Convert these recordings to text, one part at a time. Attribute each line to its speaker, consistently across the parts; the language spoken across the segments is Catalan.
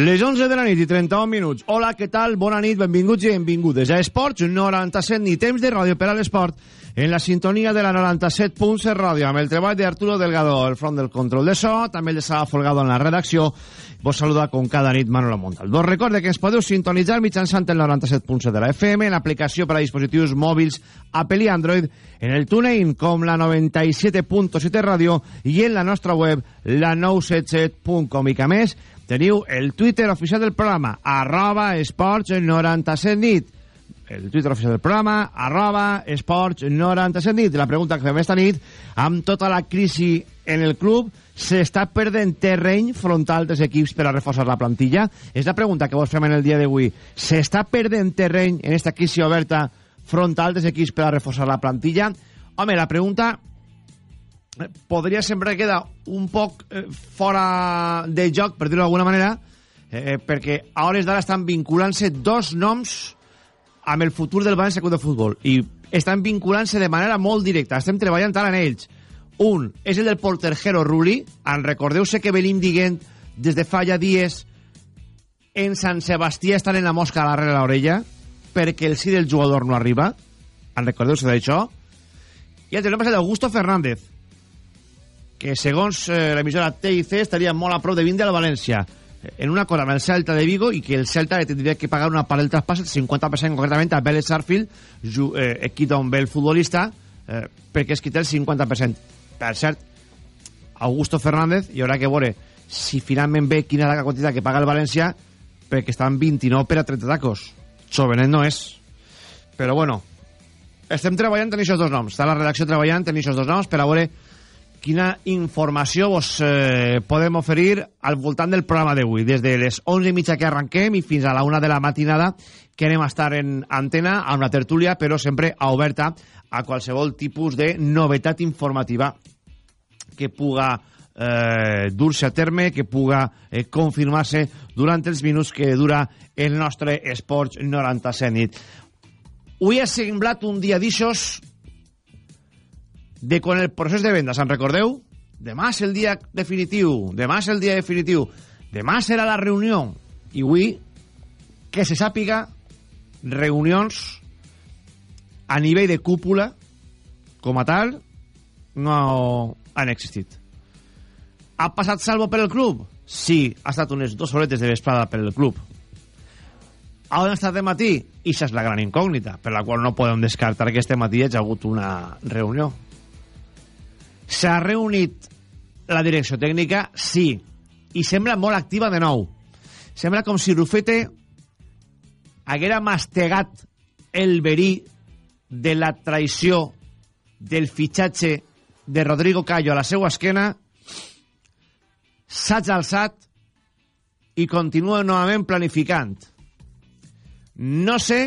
Speaker 1: Les 11 de la nit i 31 minuts. Hola, què tal? Bona nit, benvinguts i benvingudes a Esports 97, ni temps de ràdio per a l'esport, en la sintonia de la 97.7 ràdio, amb el treball d'Arturo Delgado, el front del control de so, també el de Sala Folgado en la redacció. Vos saluda com cada nit Manolo Montal. Vos recorde que ens podeu sintonitzar mitjançant el 97.7 de la FM, en l'aplicació per a dispositius mòbils Apple i Android, en el TuneIn com la 97.7 ràdio i en la nostra web la 977.com i que més teniu el Twitter oficial del programa, arroba esports 97 nit. El Twitter oficial del programa, arroba esports 97 nit. La pregunta que fem esta nit, amb tota la crisi en el club, s'està perdent terreny frontal dels equips per a reforçar la plantilla? És la pregunta que vos fem en el dia d'avui. S'està perdent terreny en esta crisi oberta frontal dels equips per a reforçar la plantilla? Home, la pregunta podria sempre quedar un poc eh, fora de joc, per dir-ho d'alguna manera, eh, perquè a hores d'ara estan vinculant-se dos noms amb el futur del València Club de Futbol i estan vinculant-se de manera molt directa. Estem treballant ara en ells. Un és el del portergero Ruli. En recordeu-se que venim dient des de fa ja dies en Sant Sebastià estan en la mosca darrere l'orella perquè el sí del jugador no arriba. En recordeu-se d'això? I el tema és el d'Augusto Fernández que segons eh, l'emissora TIC estaria molt a prop de vindre al València en una cosa amb el Celta de Vigo i que el Celta tindria que pagar una part del traspàs, el 50% concretament a Vélez Sarfield, eh, equip d'on ve el futbolista, eh, perquè es quita el 50%. Per cert, Augusto Fernández, hi haurà que veure si finalment ve quina és la quantitat que paga el València, perquè estan 29 per a 30 tacos. Jovenet no és. Però bueno, estem treballant en aquests dos noms. Està la redacció treballant en aquests dos noms per a veure quina informació vos eh, podem oferir al voltant del programa d'avui. Des de les 11 i mitja que arranquem i fins a la una de la matinada que anem a estar en antena amb la tertúlia, però sempre a oberta a qualsevol tipus de novetat informativa que puga eh, dur-se a terme, que puga eh, confirmar-se durant els minuts que dura el nostre Esports 97 nit. Avui ha semblat un dia d'ixos de quan el procés de venda, se'n recordeu? Demà és el dia definitiu, demà és el dia definitiu, demà serà la reunió, i avui, que se sàpiga, reunions a nivell de cúpula, com a tal, no han existit. Ha passat salvo per el club? Sí, ha estat unes dues horetes de vesprada per el club. A on ha estat de matí? I és la gran incògnita, per la qual no podem descartar que este matí hi ha hagut una reunió S'ha reunit la direcció tècnica? Sí. I sembla molt activa de nou. Sembla com si Rufete haguera mastegat el verí de la traïció del fitxatge de Rodrigo Callo a la seva esquena, s'ha alçat i continua novament planificant. No sé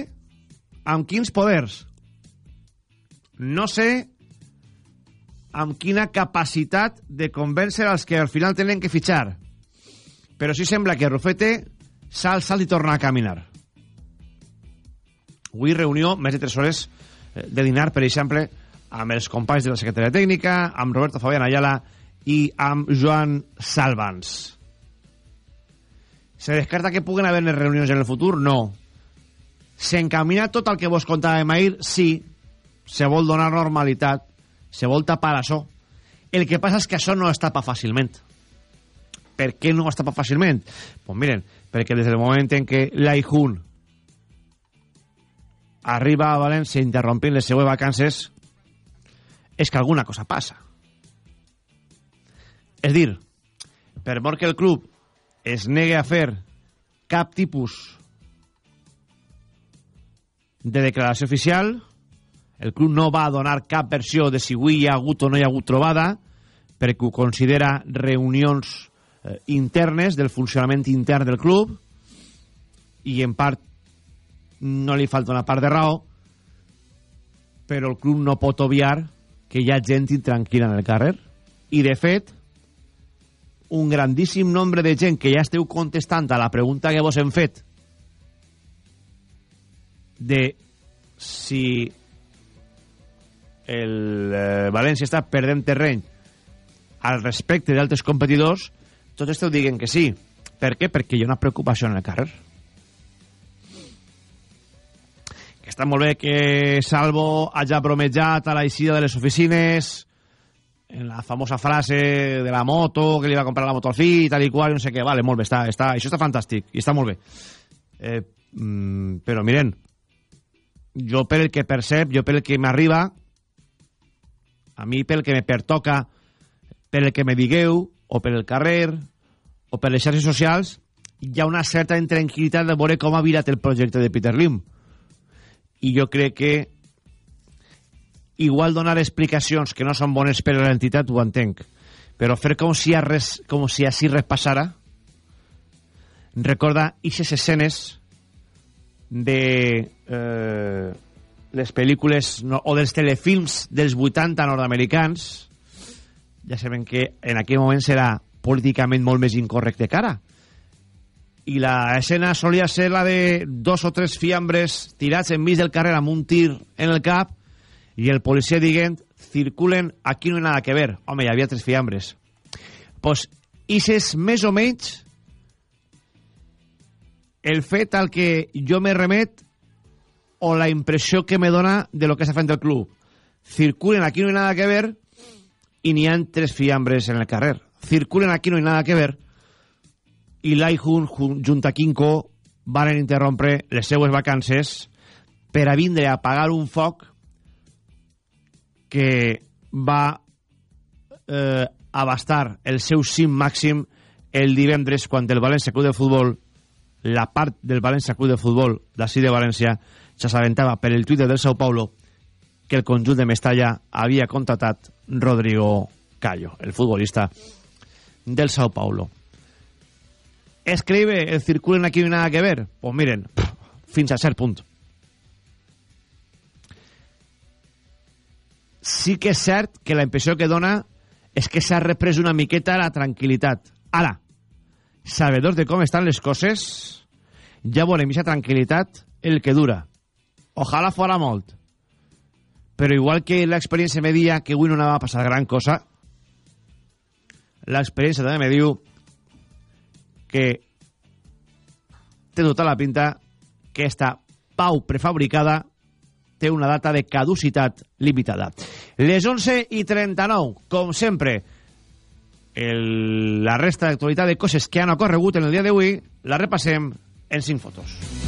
Speaker 1: amb quins poders. No sé amb quina capacitat de convèncer els que al final tenen que fitxar. Però sí sembla que Rufete s'ha alçat i torna a caminar. Avui reunió, més de 3 hores eh, de dinar, per exemple, amb els companys de la Secretaria Tècnica, amb Roberto Fabián Ayala i amb Joan Salvans. Se descarta que puguen haver reunions en el futur? No. S'encamina tot el que vos contàvem ahir? Sí. Se vol donar normalitat se vol tapar això. El que passa és que això no es tapa fàcilment. Per què no es tapa fàcilment? Pues miren, perquè des del moment en què l'Aihun arriba a València interrompint les seues vacances, és que alguna cosa passa. És dir, per mort que el club es negue a fer cap tipus de declaració oficial, el club no va donar cap versió de si avui hi ha hagut o no hi ha hagut trobada, perquè ho considera reunions eh, internes del funcionament intern del club i en part no li falta una part de raó però el club no pot obviar que hi ha gent intranquil·la en el carrer. I de fet un grandíssim nombre de gent que ja esteu contestant a la pregunta que vos hem fet de si el eh, València està perdent terreny al respecte d'altres competidors, tots esteu dient que sí. Per què? Perquè hi ha una preocupació en el carrer. Que està molt bé que Salvo hagi bromejat a la eixida de les oficines en la famosa frase de la moto, que li va comprar la moto al fill, tal i qual, no sé què, vale, molt bé, està, està, això està fantàstic, i està molt bé. Eh, mm, però miren, jo per el que percep, jo per el que m'arriba, a mi pel que me pertoca, per el que me digueu, o per el carrer, o per les xarxes socials, hi ha una certa intranquil·litat de veure com ha virat el projecte de Peter Lim. I jo crec que igual donar explicacions que no són bones per a l'entitat ho entenc, però fer com si, res, com si així res passara recorda ixes escenes de eh, les pel·lícules no, o dels telefilms dels 80 nord-americans ja sabem que en aquell moment serà políticament molt més incorrecte que ara. I la escena solia ser la de dos o tres fiambres tirats enmig del carrer amb un tir en el cap i el policia dient circulen, aquí no hi ha nada que ver home, hi havia tres fiambres. Pues, és més o menys el fet al que jo me remet o la impressió que me dona de lo que s'ha fet el club. Circulen, aquí no hi ha nada que ver i n'hi ha tres fiambres en el carrer. Circulen, aquí no hi ha nada que ver i l'Aihun junt a Kinko van interrompre les seues vacances per a vindre a pagar un foc que va eh, abastar el seu cim màxim el divendres quan el València Club de Futbol la part del València Club de Futbol d'ací de València s'assabentava per el Twitter del Sao Paulo que el conjunt de Mestalla havia contratat Rodrigo Callo, el futbolista del Sao Paulo. Escribe el circulen aquí nada que ver? Pues miren, fins a cert punt. Sí que és cert que la impressió que dona és que s'ha reprès una miqueta la tranquil·litat. Ara, sabedors de com estan les coses, ja veurem aquesta tranquil·litat el que dura. Ojalà fora molt. Però igual que l'experiència me dia que avui no anava a passar gran cosa, l'experiència també me diu que té tota la pinta que esta pau prefabricada té una data de caducitat limitada. Les 11 i 39, com sempre, el, la resta d'actualitat de coses que han ocorregut en el dia d'avui la repassem en 5 fotos.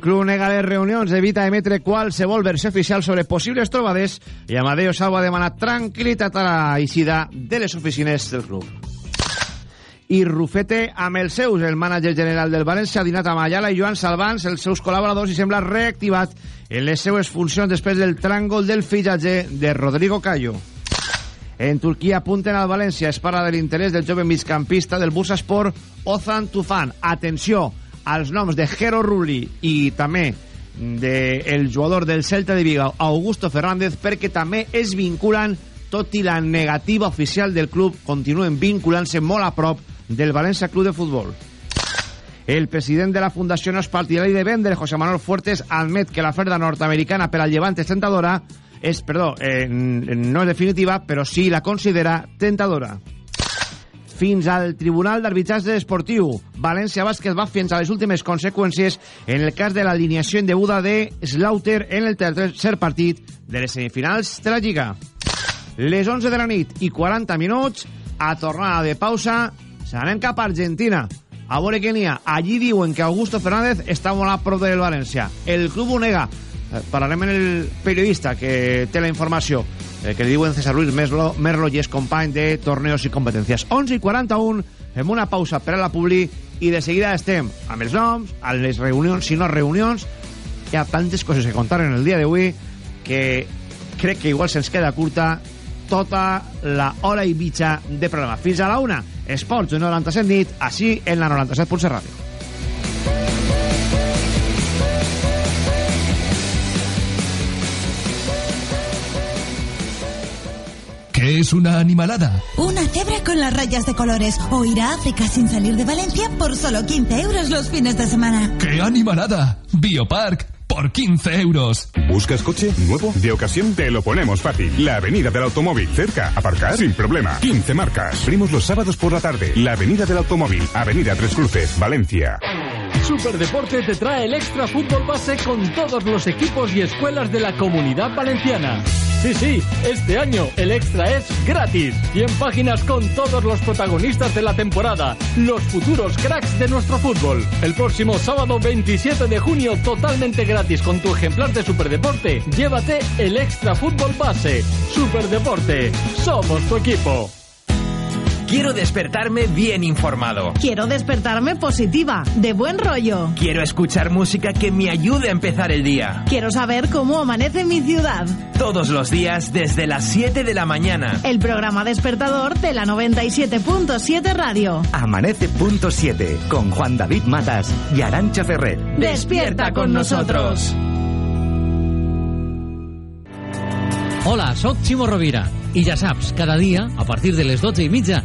Speaker 1: Club nega les reunions, evita emetre qualsevol versió oficial sobre possibles trobades i Amadeo Salvo ha demanat tranquil·litat a la eixida de les oficines del club. I Rufete amb els seus, el mànager general del València, dinat amb Ayala i Joan Salvans, els seus col·laboradors, i sembla reactivat en les seues funcions després del tràngol del fillatge de Rodrigo Callo. En Turquia apunten al València, es parla de l'interès del jove migcampista del Bursaspor, Ozan Tufan. Atenció, als noms de Jero Rulli i també del de jugador del Celta de Vigo, Augusto Fernández, perquè també es vinculen, tot i la negativa oficial del club, continuen vinculant-se molt a prop del València Club de Futbol. El president de la Fundació No és partidari de vendre, José Manuel Fuertes, admet que l'oferta nord-americana per al Llevant és tentadora, és, perdó, eh, no és definitiva, però sí la considera tentadora. Fins al Tribunal d'Arbitratge Esportiu. València Bàsquet va fins a les últimes conseqüències en el cas de l'alineació indeguda de Slaughter en el tercer partit de les semifinals de la Lliga. Les 11 de la nit i 40 minuts, a tornada de pausa, s'anem cap a Argentina. A veure què n'hi ha. Allí diuen que Augusto Fernández està molt a prop del València. El club ho nega. Eh, parlarem amb el periodista que té la informació eh, que li diuen César Luis Merlo, Merlo i és company de torneos i competències 11 i 41 fem una pausa per a la publi i de seguida estem amb els noms, a les reunions si no reunions. Hi ha tantes coses que contar en el dia d'avui que crec que igual se'ns queda curta tota la hora i mitja de programa. Fins a la una Esports 97 nit així en la 97.7 Ràdio
Speaker 2: ¿Qué es una animalada?
Speaker 3: Una cebra con las rayas de colores o ir a África sin salir de Valencia por solo 15 euros los fines de semana.
Speaker 2: ¡Qué animalada! Biopark por 15 euros.
Speaker 4: ¿Buscas coche nuevo? De ocasión te lo ponemos fácil. La Avenida del Automóvil. Cerca. Aparcar sin problema. 15 marcas. Abrimos los sábados por la tarde. La Avenida del Automóvil. Avenida Tres Cruces. Valencia.
Speaker 5: Superdeporte te trae el extra fútbol base con todos los equipos y escuelas de la comunidad valenciana. Sí, sí, este año el extra es gratis. 100 páginas con todos los protagonistas de la temporada, los futuros cracks de nuestro fútbol. El próximo sábado 27 de junio, totalmente gratis con tu ejemplar de Superdeporte, llévate el extra fútbol base. Superdeporte, somos tu equipo.
Speaker 6: Quiero despertarme bien informado.
Speaker 7: Quiero despertarme positiva, de buen rollo.
Speaker 6: Quiero escuchar música que me ayude a empezar el día.
Speaker 7: Quiero saber cómo amanece mi ciudad.
Speaker 6: Todos los días desde las 7 de la mañana.
Speaker 7: El programa despertador de la 97.7 Radio.
Speaker 8: Amanece.7 con Juan David Matas y Arancha Ferrer.
Speaker 7: Despierta con nosotros.
Speaker 9: Hola, sóc Ximo Rovira i ja saps, cada dia, a partir de les 12 i mitja,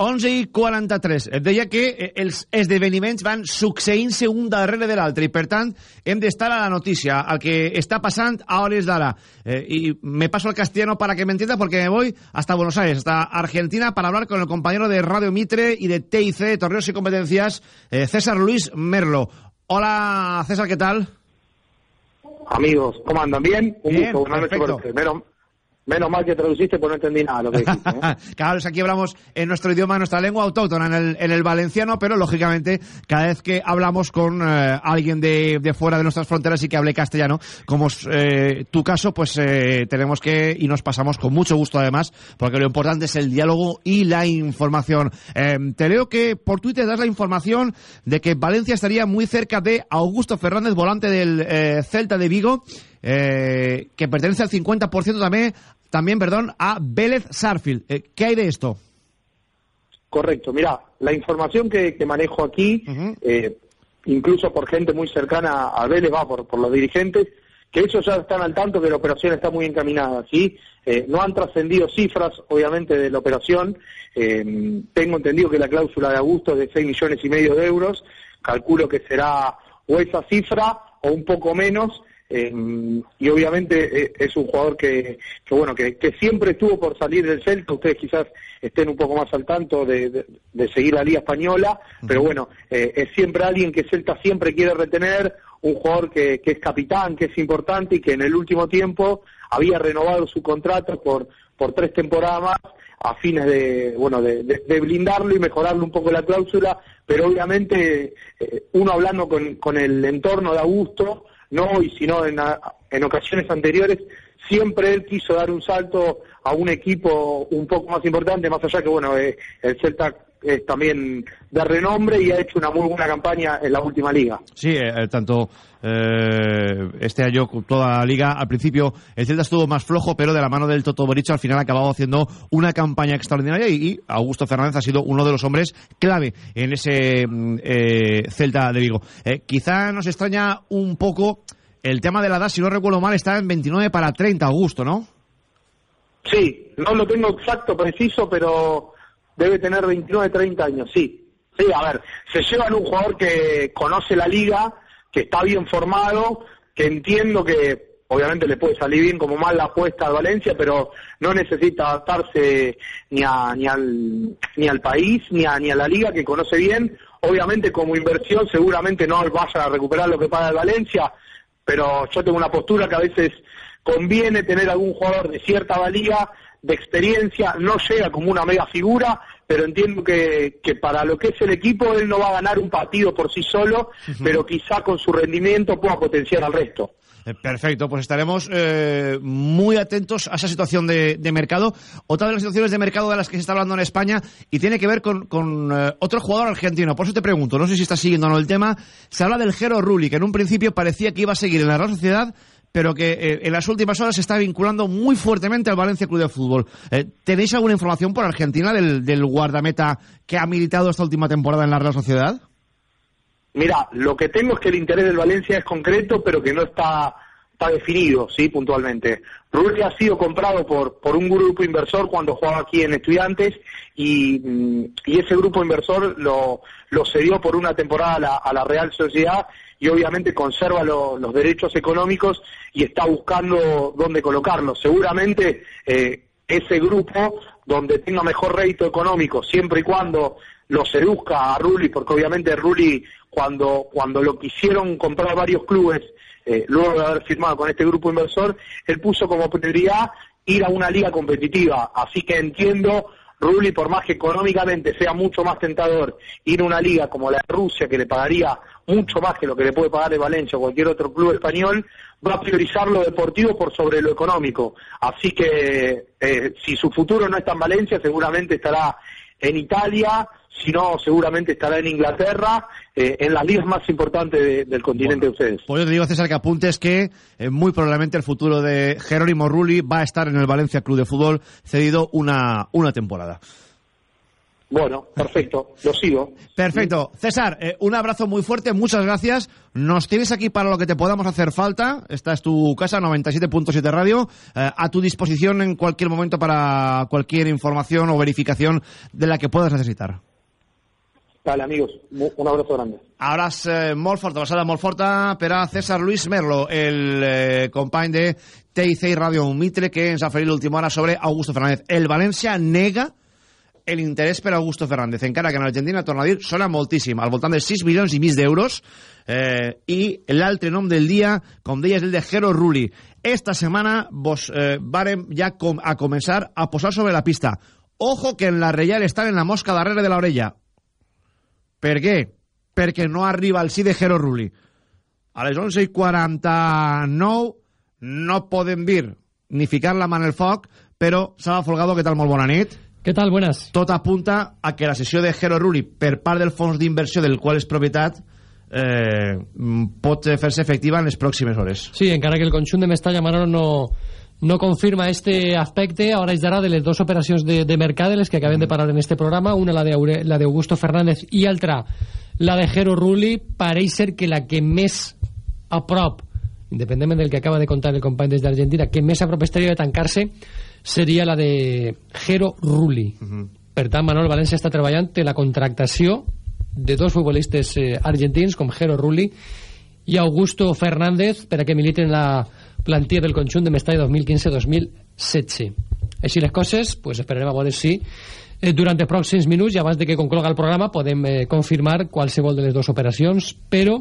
Speaker 1: 11 i 43. Et deia que eh, els esdeveniments van succeint-se un darrere de l'altre i, per tant, hem d'estar a la notícia, al que està passant a hores d'ara. Eh, y me paso al castellano para que me entienda porque me voy hasta Buenos Aires, hasta Argentina, para hablar con el compañero de Radio Mitre y de TIC, de Torneos y Competencias, eh, César Luis Merlo. Hola, César, ¿qué tal?
Speaker 10: Amigos, ¿cómo andan? ¿Bien? Un
Speaker 1: Bien,
Speaker 10: gusto, por
Speaker 1: perfecto.
Speaker 10: el primero. Menos mal que traduciste porque no entendí nada lo que dijiste. ¿eh?
Speaker 1: claro, es que aquí hablamos en nuestro idioma, en nuestra lengua autóctona, en el, en el valenciano, pero lógicamente cada vez que hablamos con eh, alguien de, de fuera de nuestras fronteras y que hable castellano, como es eh, tu caso, pues eh, tenemos que, y nos pasamos con mucho gusto además, porque lo importante es el diálogo y la información. Eh, te leo que por Twitter das la información de que Valencia estaría muy cerca de Augusto Fernández, volante del eh, Celta de Vigo, eh, que pertenece al 50% también, también perdón, a Vélez Sarfield. Eh, ¿Qué hay de esto?
Speaker 10: Correcto, mira, la información que, que manejo aquí, eh, incluso por gente muy cercana a Vélez, va por, por los dirigentes, que ellos ya están al tanto que la operación está muy encaminada, ¿sí? Eh, no han trascendido cifras, obviamente, de la operación. Eh, tengo entendido que la cláusula de Augusto es de 6 millones y medio de euros. Calculo que será o esa cifra o un poco menos. Eh, y obviamente eh, es un jugador que, que bueno que, que siempre estuvo por salir del Celta. Ustedes quizás estén un poco más al tanto de, de- de seguir la liga española pero bueno eh, es siempre alguien que Celta siempre quiere retener un jugador que, que es capitán que es importante y que en el último tiempo había renovado su contrato por por tres temporadas más a fines de bueno de, de- de blindarlo y mejorarle un poco la cláusula pero obviamente eh, uno hablando con, con el entorno de Augusto no hoy, sino en, en ocasiones anteriores, siempre él quiso dar un salto a un equipo un poco más importante, más allá que, bueno, eh, el Celta es también de renombre y ha hecho una muy buena campaña en la última liga.
Speaker 1: Sí, eh, tanto eh, este año toda la liga, al principio el Celta estuvo más flojo, pero de la mano del Toto Boricho al final ha acabado haciendo una campaña extraordinaria y, y Augusto Fernández ha sido uno de los hombres clave en ese mm, eh, Celta de Vigo. Eh, quizá nos extraña un poco el tema de la edad, si no recuerdo mal, está en 29 para 30, Augusto, ¿no?
Speaker 10: Sí, no lo tengo exacto, preciso, pero debe tener 29, 30 años, sí. Sí, a ver, se llevan un jugador que conoce la liga, que está bien formado, que entiendo que obviamente le puede salir bien como mal la apuesta a Valencia, pero no necesita adaptarse ni, a, ni, al, ni al país, ni a, ni a la liga, que conoce bien. Obviamente como inversión seguramente no vaya a recuperar lo que paga el Valencia, pero yo tengo una postura que a veces conviene tener algún jugador de cierta valía, de experiencia, no llega como una mega figura, pero entiendo que, que para lo que es el equipo él no va a ganar un partido por sí solo, pero quizá con su rendimiento pueda potenciar al resto.
Speaker 1: Eh, Perfecto, pues estaremos eh, muy atentos a esa situación de, de mercado. Otra de las situaciones de mercado de las que se está hablando en España y tiene que ver con, con eh, otro jugador argentino. Por eso te pregunto, no sé si estás siguiendo o no el tema. Se habla del Jero Rulli, que en un principio parecía que iba a seguir en la Real Sociedad, pero que eh, en las últimas horas se está vinculando muy fuertemente al Valencia Club de Fútbol. Eh, ¿Tenéis alguna información por Argentina del, del guardameta que ha militado esta última temporada en la Real Sociedad?
Speaker 10: Mira, lo que tengo es que el interés del Valencia es concreto, pero que no está, está definido, sí, puntualmente. Rulli ha sido comprado por, por un grupo inversor cuando jugaba aquí en Estudiantes y, mm, y ese grupo inversor lo, lo cedió por una temporada a la, a la Real Sociedad y obviamente conserva lo- los derechos económicos y está buscando dónde colocarlo. Seguramente eh, ese grupo donde tenga mejor rédito económico, siempre y cuando lo seduzca a Rulli, porque obviamente Rulli cuando, cuando lo quisieron comprar varios clubes, eh, luego de haber firmado con este grupo inversor, él puso como prioridad ir a una liga competitiva. Así que entiendo, Rulli, por más que económicamente sea mucho más tentador ir a una liga como la de Rusia, que le pagaría mucho más que lo que le puede pagar el Valencia o cualquier otro club español, va a priorizar lo deportivo por sobre lo económico. Así que eh, si su futuro no está en Valencia, seguramente estará en Italia, si no, seguramente estará en Inglaterra, eh, en las ligas más importantes de- del continente de ustedes.
Speaker 1: Pues yo te digo, César, que apuntes que eh, muy probablemente el futuro de Jerónimo Rulli va a estar en el Valencia Club de Fútbol cedido una, una temporada.
Speaker 10: Bueno, perfecto, lo sigo.
Speaker 1: Perfecto. César, eh, un abrazo muy fuerte, muchas gracias. Nos tienes aquí para lo que te podamos hacer falta. Esta es tu casa, 97.7 Radio, eh, a tu disposición en cualquier momento para cualquier información o verificación de la que puedas necesitar.
Speaker 10: Vale, amigos, un abrazo grande.
Speaker 1: Abraç eh, molt forta, passada molt forta per a César Luis Merlo, el eh, company de TIC i Ràdio Mitre, que ens ha ferit l'última hora sobre Augusto Fernández. El València nega el interès per Augusto Fernández, encara que en Argentina, torna a dir, sona moltíssim, al voltant de 6 milions i mig d'euros, eh, i l'altre nom del dia, com deia, és el de Jero Rulli. Esta setmana vos eh, varem ja com, a començar a posar sobre la pista. Ojo que en la Reial estan en la mosca darrere de l'orella. Per què? Perquè no arriba el sí de Jero Rulli. A les 11 i 49 no podem dir ni ficar la mà en el foc, però Saba Folgado, què tal? Molt bona nit.
Speaker 11: Què tal? Buenas.
Speaker 1: Tot apunta a que la sessió de Jero Rulli per part del fons d'inversió del qual és propietat eh, pot fer-se efectiva en les pròximes hores.
Speaker 11: Sí, encara que el conjunt de Mestalla Manolo no, no confirma este aspecte, ahora es darà de les dues operacions de, de mercat de les que acabem de parar en este programa, una la de, la de Augusto Fernández i altra la de Jero Rulli, pareix ser que la que més a prop, independentment del que acaba de contar el company des d'Argentina, que més a prop estaria de tancar-se, seria la de Jero Rulli. Per tant, Manol València està treballant en la contractació de dos futbolistes eh, argentins, com Jero Rulli i Augusto Fernández, per a que militen en la plantilla del conjunt de Mestalla 2015-2016. Així les coses, pues esperarem a veure si eh, durant els pròxims minuts i abans de que concloga el programa podem eh, confirmar qualsevol de les dues operacions, però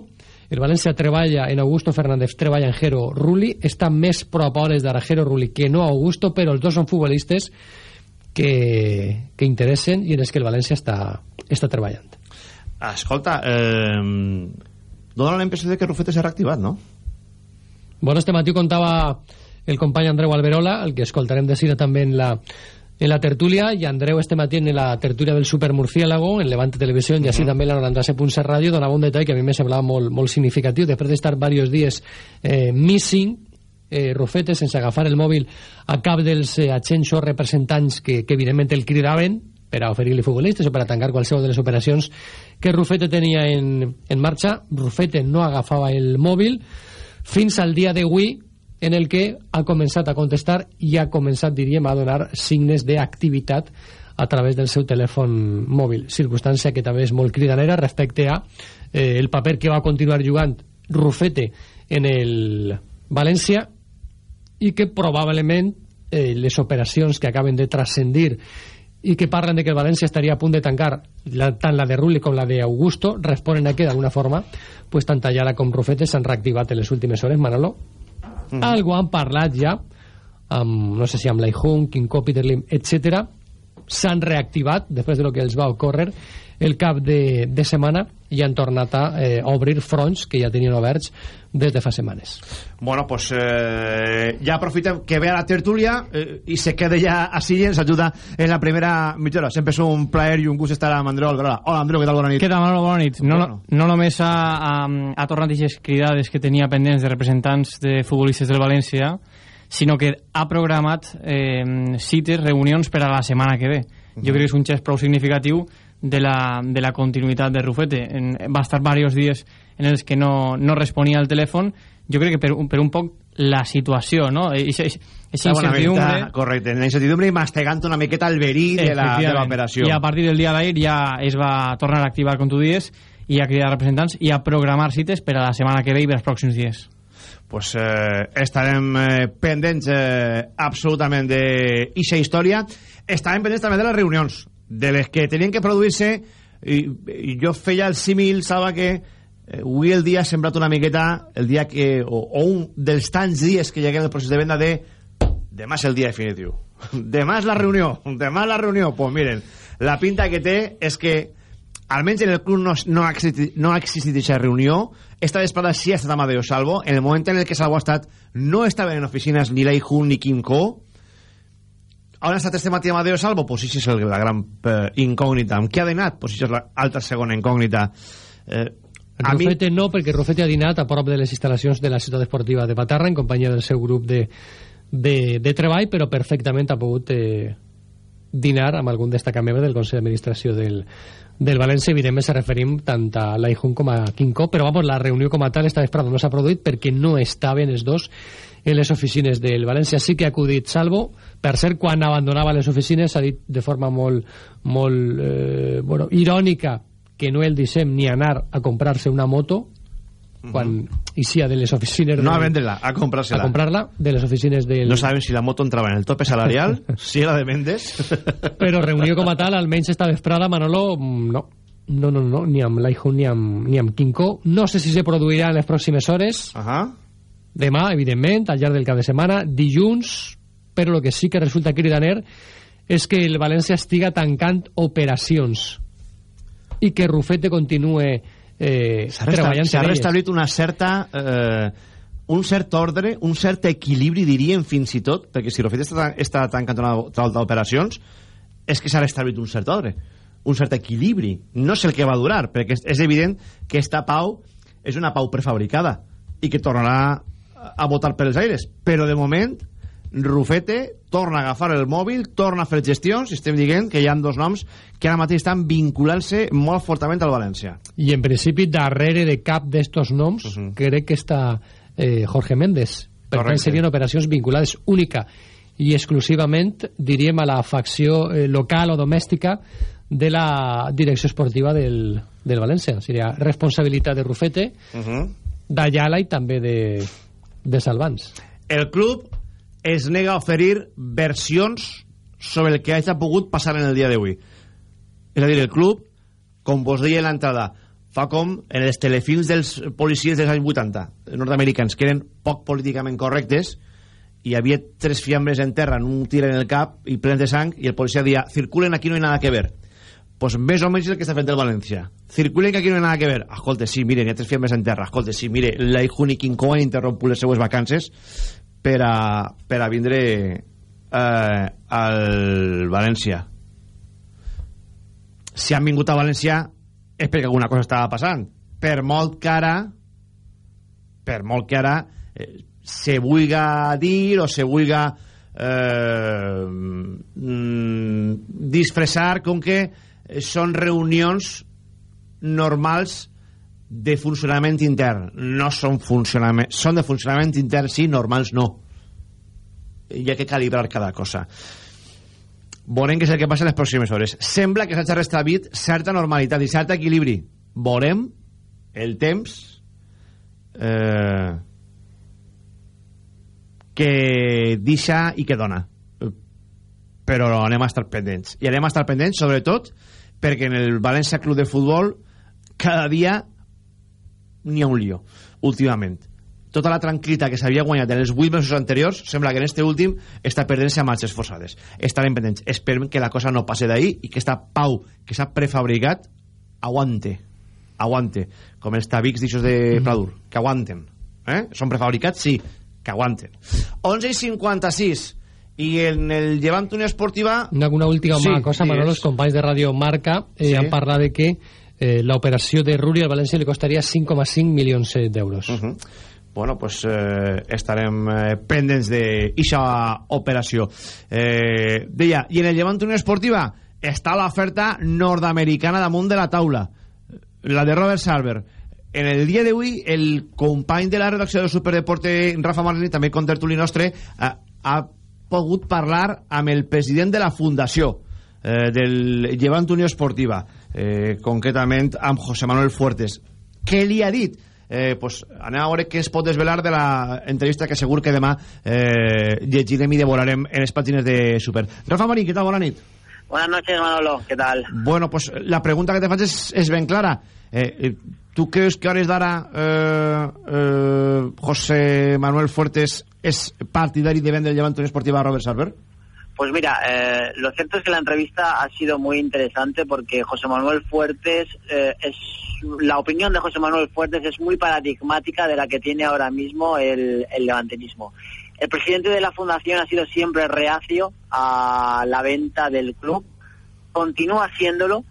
Speaker 11: el València treballa en Augusto Fernández, treballa en Jero Rulli, està més prop a hores d'ara Jero Rulli que no Augusto, però els dos són futbolistes que, que interessen i en els que el València està, està treballant.
Speaker 1: Escolta, eh, dona la impressió de que Rufete s'ha reactivat, no?
Speaker 11: Bueno, este matí contava el company Andreu Alberola, el que escoltarem de seguida també en la en la tertúlia i Andreu este matí en la tertúlia del Supermurciélago en Levante Televisió i així uh -huh. també en la 97.7 Ràdio donava un detall que a mi me semblava molt, molt significatiu després d'estar diversos dies eh, missing eh, Rufete sense agafar el mòbil a cap dels eh, agents o representants que, que evidentment el cridaven per a oferir-li futbolistes o per a tancar qualsevol de les operacions que Rufete tenia en, en marxa. Rufete no agafava el mòbil fins al dia d'avui en el que ha començat a contestar i ha començat, diríem, a donar signes d'activitat a través del seu telèfon mòbil. Circumstància que també és molt cridanera respecte a eh, el paper que va continuar jugant Rufete en el València i que probablement eh, les operacions que acaben de transcendir i que parlen de que el València estaria a punt de tancar la, tant la de Rulli com la de Augusto responen a que d'alguna forma pues, tant Tallara com Rufete s'han reactivat en les últimes hores Manolo mm. algo han parlat ja amb, no sé si amb l'Aihun, Peter Lim, etc s'han reactivat després de lo que els va ocórrer el cap de, de setmana i han tornat a eh, obrir fronts que ja tenien oberts des de fa setmanes.
Speaker 1: Bueno, pues eh, ja aprofitem que ve a la tertúlia eh, i se quede ja així i ens ajuda en la primera mitja hora. Sempre és un plaer i un gust estar amb Andreu Alberola. Hola, Andreu, què tal? Bona nit.
Speaker 12: Què tal, Manolo? Bona nit. No, bueno. no, no només ha, ha, ha tornat aquestes cridades que tenia pendents de representants de futbolistes del València, sinó que ha programat eh, cites, reunions per a la setmana que ve. Jo crec que és un gest prou significatiu de la, de la continuïtat de Rufete. En, va estar diversos dies en els que no, no responia al telèfon. Jo crec que per, per un poc la situació, no? Eixa, eixa
Speaker 1: incertidumbre... Correcte, la incertidumbre i mastegant una miqueta el verí de l'operació.
Speaker 12: I a partir del dia d'ahir ja es va tornar a activar, com tu dies, i a cridar representants i a programar cites per a la setmana que ve i per als pròxims dies
Speaker 1: pues eh, estarem eh, pendents eh, absolutament d'aquesta història estarem pendents també de les reunions de les que tenien que produir-se i, i jo feia el símil sabe que eh, avui el dia ha semblat una miqueta el dia que, o, o un dels tants dies que lleguem al procés de venda de demà és el dia definitiu. Demà és la reunió demà és la reunió. Pues miren, la pinta que té és que almenys en el club no, no, ha existit, no ha existit aquesta reunió. Esta vesprada sí ha estat Amadeo Salvo. En el moment en el que Salvo ha estat no estaven en oficines ni Lei Hun ni Kim Ko on ha estat este matí Amadeo Salvo? Pues sí, és la gran eh, incògnita. Amb què ha dinat? Pues sí, és l'altra segona incògnita.
Speaker 11: Eh, a Rufete mi... no, perquè Rufete ha dinat a prop de les instal·lacions de la ciutat esportiva de Patarra en companyia del seu grup de, de, de treball, però perfectament ha pogut eh, dinar amb algun destacat membre del Consell d'Administració del, del València, evidentment se referim tant a l'Aihun com a Quinco, però vamos, la reunió com a tal esta vesprada no s'ha produït perquè no estaven els dos en les oficines del València. Sí que ha acudit Salvo, per cert, quan abandonava les oficines ha dit de forma molt, molt eh, bueno, irònica que no el deixem ni anar a comprar-se una moto quan eixia de les oficines
Speaker 1: no de, a vendre-la, a comprar-se-la.
Speaker 11: a comprar-la de les oficines del...
Speaker 1: no sabem si la moto entrava en el tope salarial si era de vendes.
Speaker 11: Però reunió com a tal almenys esta vesprada Manolo mm, no. No, no, no, ni amb l'Aihun ni amb, ni amb Quinco no sé si se produirà en les pròximes hores. Uh -huh. Demà, evidentment, al llarg del cap de setmana dilluns, però el que sí que resulta cridaner és que el València estiga tancant operacions i que Rufete continue eh, treballant
Speaker 1: S'ha restablit una certa... Eh, un cert ordre, un cert equilibri, diríem, fins i tot, perquè si Rufete està, està tancant una altra d'operacions, és que s'ha restablit un cert ordre, un cert equilibri. No sé el que va durar, perquè és, és evident que esta pau és una pau prefabricada i que tornarà a votar per els aires. Però, de moment, Rufete torna a agafar el mòbil, torna a fer gestions, i estem dient que hi ha dos noms que ara mateix estan vinculant-se molt fortament al València.
Speaker 11: I en principi, darrere de cap d'estos noms, uh -huh. crec que està eh, Jorge Méndez. Per tant, serien operacions vinculades única i exclusivament, diríem, a la facció eh, local o domèstica de la direcció esportiva del, del València. Seria responsabilitat de Rufete, uh -huh. d'Ayala i també de, de Salvans.
Speaker 1: El club es nega a oferir versions sobre el que hagi pogut passar en el dia d'avui. És a dir, el club, com vos deia en l'entrada, fa com en els telefilms dels policies dels anys 80 nord-americans, que eren poc políticament correctes, i hi havia tres fiambres en terra en un tir en el cap i plens de sang, i el policia dia, circulen aquí no hi ha nada que ver. Pues més o menys el que està fent el València. Circulen que aquí no hi ha nada que ver. Escolta, sí, mire, hi ha tres fiambres en terra. Escolta, sí, mire, la Ijuni King Kong han interromput les seues vacances per a, per a vindre eh, al València si han vingut a València és perquè alguna cosa estava passant per molt que ara per molt que ara eh, se vulga dir o se vulga eh, mm, disfressar com que són reunions normals de funcionament intern. No són funcionament són de funcionament intern sí, normals no. Hi ha que calibrar cada cosa. Veurem què és el que passa en les pròximes hores. Sembla que s'ha restablit certa normalitat i cert equilibri. Veurem el temps eh, que deixa i que dona. Però anem a estar pendents. I anem a estar pendents sobretot perquè en el València Club de Futbol cada dia n'hi ha un lío últimament. Tota la tranquil·litat que s'havia guanyat en els 8 mesos anteriors sembla que en este últim està perdent-se a marxes forçades. Estarem pendents, esperem que la cosa no passe d'ahir i que esta pau que s'ha prefabricat aguante aguante, com els tabics d'aixòs de Pladur, que aguanten eh? són prefabricats, sí, que aguanten. 11 i 56 i en el Llevant Unió Esportiva
Speaker 11: una, una última
Speaker 1: Sí,
Speaker 11: cosa. Manolo, els companys de Radio Marca eh,
Speaker 1: Sí.
Speaker 11: han parlat de que eh, la operació de Ruri al València li costaria 5,5 milions d'euros.
Speaker 1: Uh -huh. Bueno, pues eh, estarem eh, pendents d'aquesta operació. Eh, deia, i en el Llevant Unió Esportiva està l'oferta nord-americana damunt de la taula, la de Robert Sarver. En el dia d'avui, el company de la redacció del Superdeporte, Rafa Martínez, també contertuli nostre, eh, ha pogut parlar amb el president de la fundació eh, del Llevant Unió Esportiva, eh, concretament amb José Manuel Fuertes. Què li ha dit? Eh, pues, anem a veure què es pot desvelar de la entrevista que segur que demà eh, llegirem i devorarem en les pàgines de Super. Rafa Marín, què tal? Bona nit.
Speaker 13: Buenas noches, Manolo. ¿Qué tal?
Speaker 1: Bueno, pues la pregunta que te faig és, és ben clara. Eh, eh, ¿Tú crees que a hores d'ara eh, eh, José Manuel Fuertes és partidari de vendre el Llevant Unió Esportiva a Robert Sarver?
Speaker 13: Pues mira, eh, lo cierto es que la entrevista ha sido muy interesante porque José Manuel Fuertes eh, es la opinión de José Manuel Fuertes es muy paradigmática de la que tiene ahora mismo el, el levantenismo. El presidente de la fundación ha sido siempre reacio a la venta del club, continúa haciéndolo,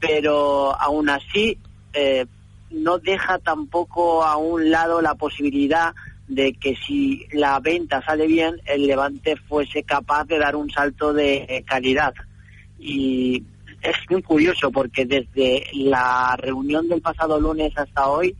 Speaker 13: pero aún así eh, no deja tampoco a un lado la posibilidad de que si la venta sale bien, el Levante fuese capaz de dar un salto de calidad. Y es muy curioso porque desde la reunión del pasado lunes hasta hoy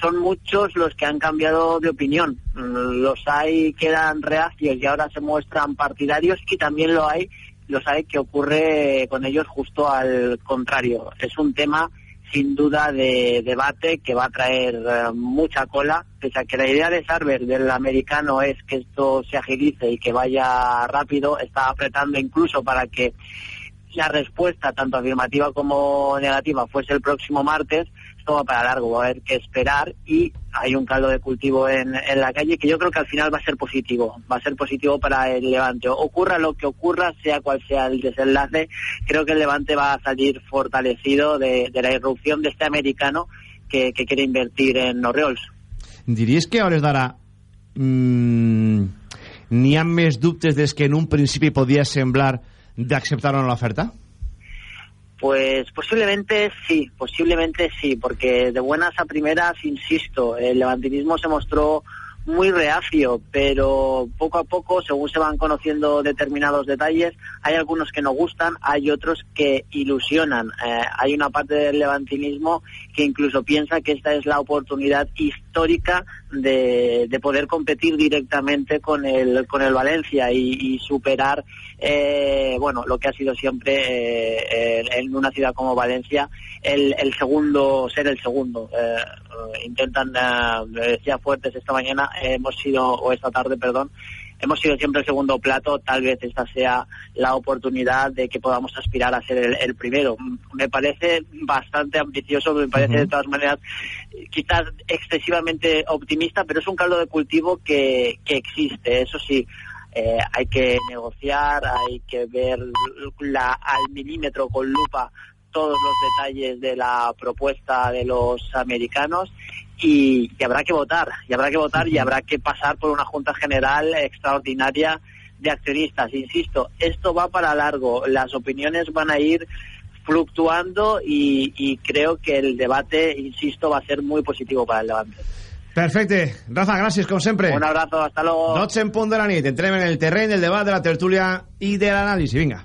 Speaker 13: son muchos los que han cambiado de opinión. Los hay que eran reacios y ahora se muestran partidarios y también lo hay, los hay que ocurre con ellos justo al contrario. Es un tema sin duda de debate que va a traer eh, mucha cola, pese a que la idea de Sarver del americano es que esto se agilice y que vaya rápido, está apretando incluso para que la respuesta, tanto afirmativa como negativa, fuese el próximo martes, esto va para largo, va a haber que esperar y hay un caldo de cultivo en, en la calle que yo creo que al final va a ser positivo, va a ser positivo para el Levante. Ocurra lo que ocurra, sea cual sea el desenlace, creo que el Levante va a salir fortalecido de, de la irrupción de este americano que, que quiere invertir en Oriols.
Speaker 1: Diries que a hores d'ara mm, n'hi ha dubtes que en un principi podia semblar d'acceptar o no l'oferta?
Speaker 13: Pues posiblemente sí, posiblemente sí, porque de buenas a primeras, insisto, el levantinismo se mostró muy reacio, pero poco a poco, según se van conociendo determinados detalles, hay algunos que no gustan, hay otros que ilusionan. Eh, hay una parte del levantinismo que incluso piensa que esta es la oportunidad histórica de, de poder competir directamente con el, con el Valencia y, y superar, eh, bueno, lo que ha sido siempre eh, en- una ciudad como Valencia, el, el segundo, ser el segundo. Intentan, eh, me decía Fuertes esta mañana, hemos sido, o esta tarde, perdón, hemos sido siempre el segundo plato, tal vez esta sea la oportunidad de que podamos aspirar a ser el, el primero. Mm, Me parece bastante ambicioso, me parece de todas maneras quizás excesivamente optimista, pero es un caldo de cultivo que, que existe, eso sí. eh, hay que negociar, hay que ver la, al milímetro con lupa todos los detalles de la propuesta de los americanos y, y habrá que votar, y habrá que votar y habrá que pasar por una Junta General extraordinaria de accionistas. Insisto, esto va para largo, las opiniones van a ir fluctuando y, y creo que el debate, insisto, va a ser muy positivo para el Levante.
Speaker 1: Perfecte. Rafa, gràcies, com sempre.
Speaker 13: Un abrazo, hasta luego.
Speaker 1: 12 en punt de la nit. Entrem en el terreny del debat, de la tertúlia i de l'anàlisi. Vinga.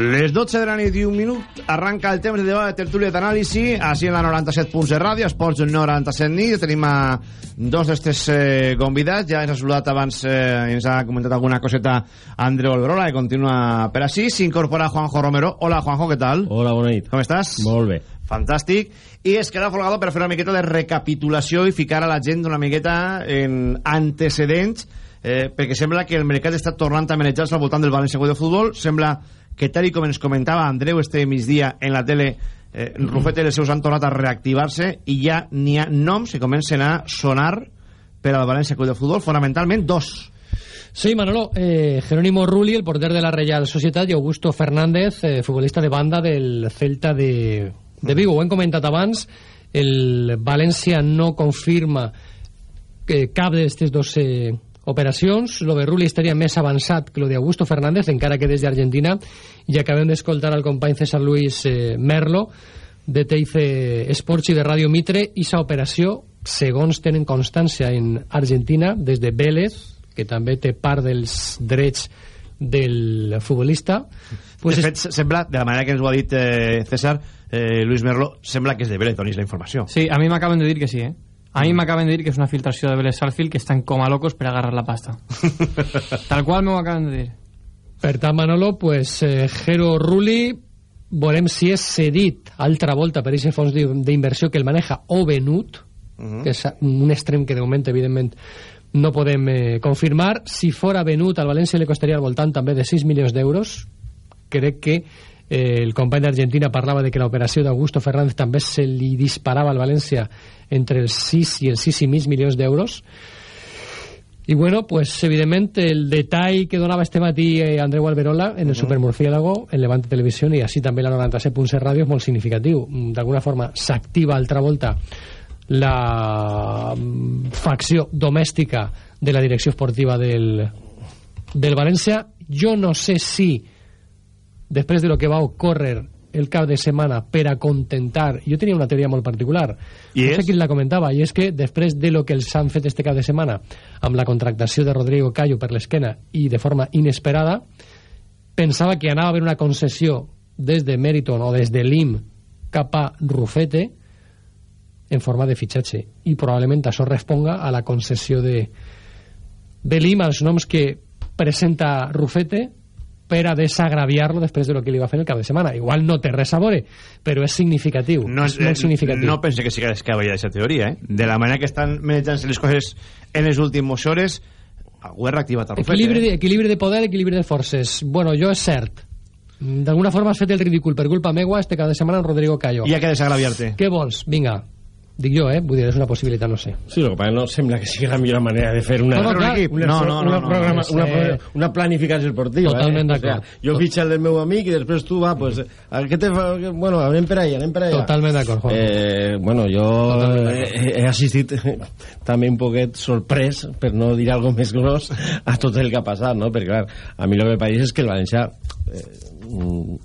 Speaker 1: Les 12 de la nit i un minut arranca el temps de debat de tertúlia d'anàlisi així en la 97 punts de ràdio Esports 97 nit tenim a dos d'estes eh, convidats ja ens ha saludat abans eh, ens ha comentat alguna coseta Andreu Alberola que continua per així s'incorpora Juanjo Romero Hola Juanjo, què tal?
Speaker 14: Hola, bona nit
Speaker 1: Com estàs?
Speaker 14: Molt bé
Speaker 1: Fantàstic. I es queda Folgado per fer una miqueta de recapitulació i ficar a la gent una miqueta en antecedents, eh, perquè sembla que el mercat està tornant a manejar-se al voltant del València de Futbol. Sembla que, tal i com ens comentava Andreu este migdia en la tele, eh, Rufete i els seus han tornat a reactivar-se i ja n'hi ha noms que comencen a sonar per al València de Futbol, fonamentalment dos.
Speaker 11: Sí, Manolo, eh, Jerónimo Rulli, el porter de la Real Sociedad, y Augusto Fernández, eh, futbolista de banda del Celta de, de Vigo. Ho hem comentat abans, el València no confirma que cap d'aquestes dues eh, operacions. Lo de Rulli estaria més avançat que lo de Augusto Fernández, encara que des d'Argentina, i acabem d'escoltar al company César Luis eh, Merlo, de Teice Sports i de Radio Mitre, i sa operació, segons tenen constància en Argentina, des de Vélez, que també té part dels drets del futbolista
Speaker 1: pues de fet, es... sembla, de la manera que ens ho ha dit eh, César, eh, Luis Merlo, sembla que és de Vélez, donis la informació.
Speaker 12: Sí, a mi m'acaben de dir que sí, eh? A mi m'acaben de dir que és una filtració de Vélez Salfield que estan com a locos per agarrar la pasta. Tal qual m'ho acaben de dir.
Speaker 11: Per tant, Manolo, pues, eh, Jero Rulli, veurem si és cedit altra volta per aquest fons d'inversió que el maneja o venut, uh -huh. que és un extrem que de moment, evidentment, no podem eh, confirmar. Si fora venut, al València li costaria al voltant també de 6 milions d'euros. Crec que eh, el company d'Argentina parlava de que l'operació d'Augusto Fernández també se li disparava al València entre els 6 i els 6 i mig milions d'euros. I bueno, pues evidentment el detall que donava este matí eh, Andreu Alberola en el uh -huh. Supermurciélago, en Levante Televisió i així també la 97.7 Ràdio és molt significatiu. D'alguna forma s'activa altra volta la facció domèstica de la direcció esportiva del, del València. Jo no sé si després de lo que va ocórrer el cap de setmana per a contentar... Jo tenia una teoria molt particular.
Speaker 1: I
Speaker 11: no
Speaker 1: és?
Speaker 11: sé qui la comentava, i és que després de lo que els han fet este cap de setmana amb la contractació de Rodrigo Cayo per l'esquena i de forma inesperada, pensava que anava a haver una concessió des de Meriton o des de l'IM cap a Rufete en forma de fitxatge. I probablement això responga a la concessió de, de l'IM als noms que presenta Rufete per a desagraviar-lo després de lo que li va fer el cap de setmana. Igual no té res a veure, però és significatiu.
Speaker 1: No,
Speaker 11: és molt significatiu.
Speaker 1: no pense que sigui descabellada aquesta teoria, eh? De la manera que estan manejant les coses en les últimes hores, algú ha reactivat a Rufete.
Speaker 11: Equilibri, de,
Speaker 1: eh?
Speaker 11: equilibri de poder, equilibri de forces. Bueno, jo és cert. D'alguna forma has fet el ridícul per culpa meua este cada setmana en Rodrigo Cayo.
Speaker 1: I ha que desagraviar-te.
Speaker 11: Què vols? Vinga. Dic jo, eh? Vull dir, és una possibilitat, no sé.
Speaker 14: Sí, el que passa no sembla que sigui la millor manera de fer una,
Speaker 11: No, no, clar.
Speaker 14: una,
Speaker 11: No, no, no,
Speaker 14: una,
Speaker 11: no,
Speaker 14: programa,
Speaker 11: no,
Speaker 14: una,
Speaker 11: sí.
Speaker 14: pro- una planificació esportiva.
Speaker 11: Totalment
Speaker 14: eh?
Speaker 11: d'acord.
Speaker 14: O sea, jo fitxa el del meu amic i després tu va, pues, a què te fa? Bueno, anem per allà, anem per allà.
Speaker 11: Totalment d'acord, Juan.
Speaker 14: Eh, bueno, jo he, he assistit també un poquet sorprès, per no dir algo més gros, a tot el que ha passat, no? Perquè, clar, a mi el que me pareix és que el València eh, mm,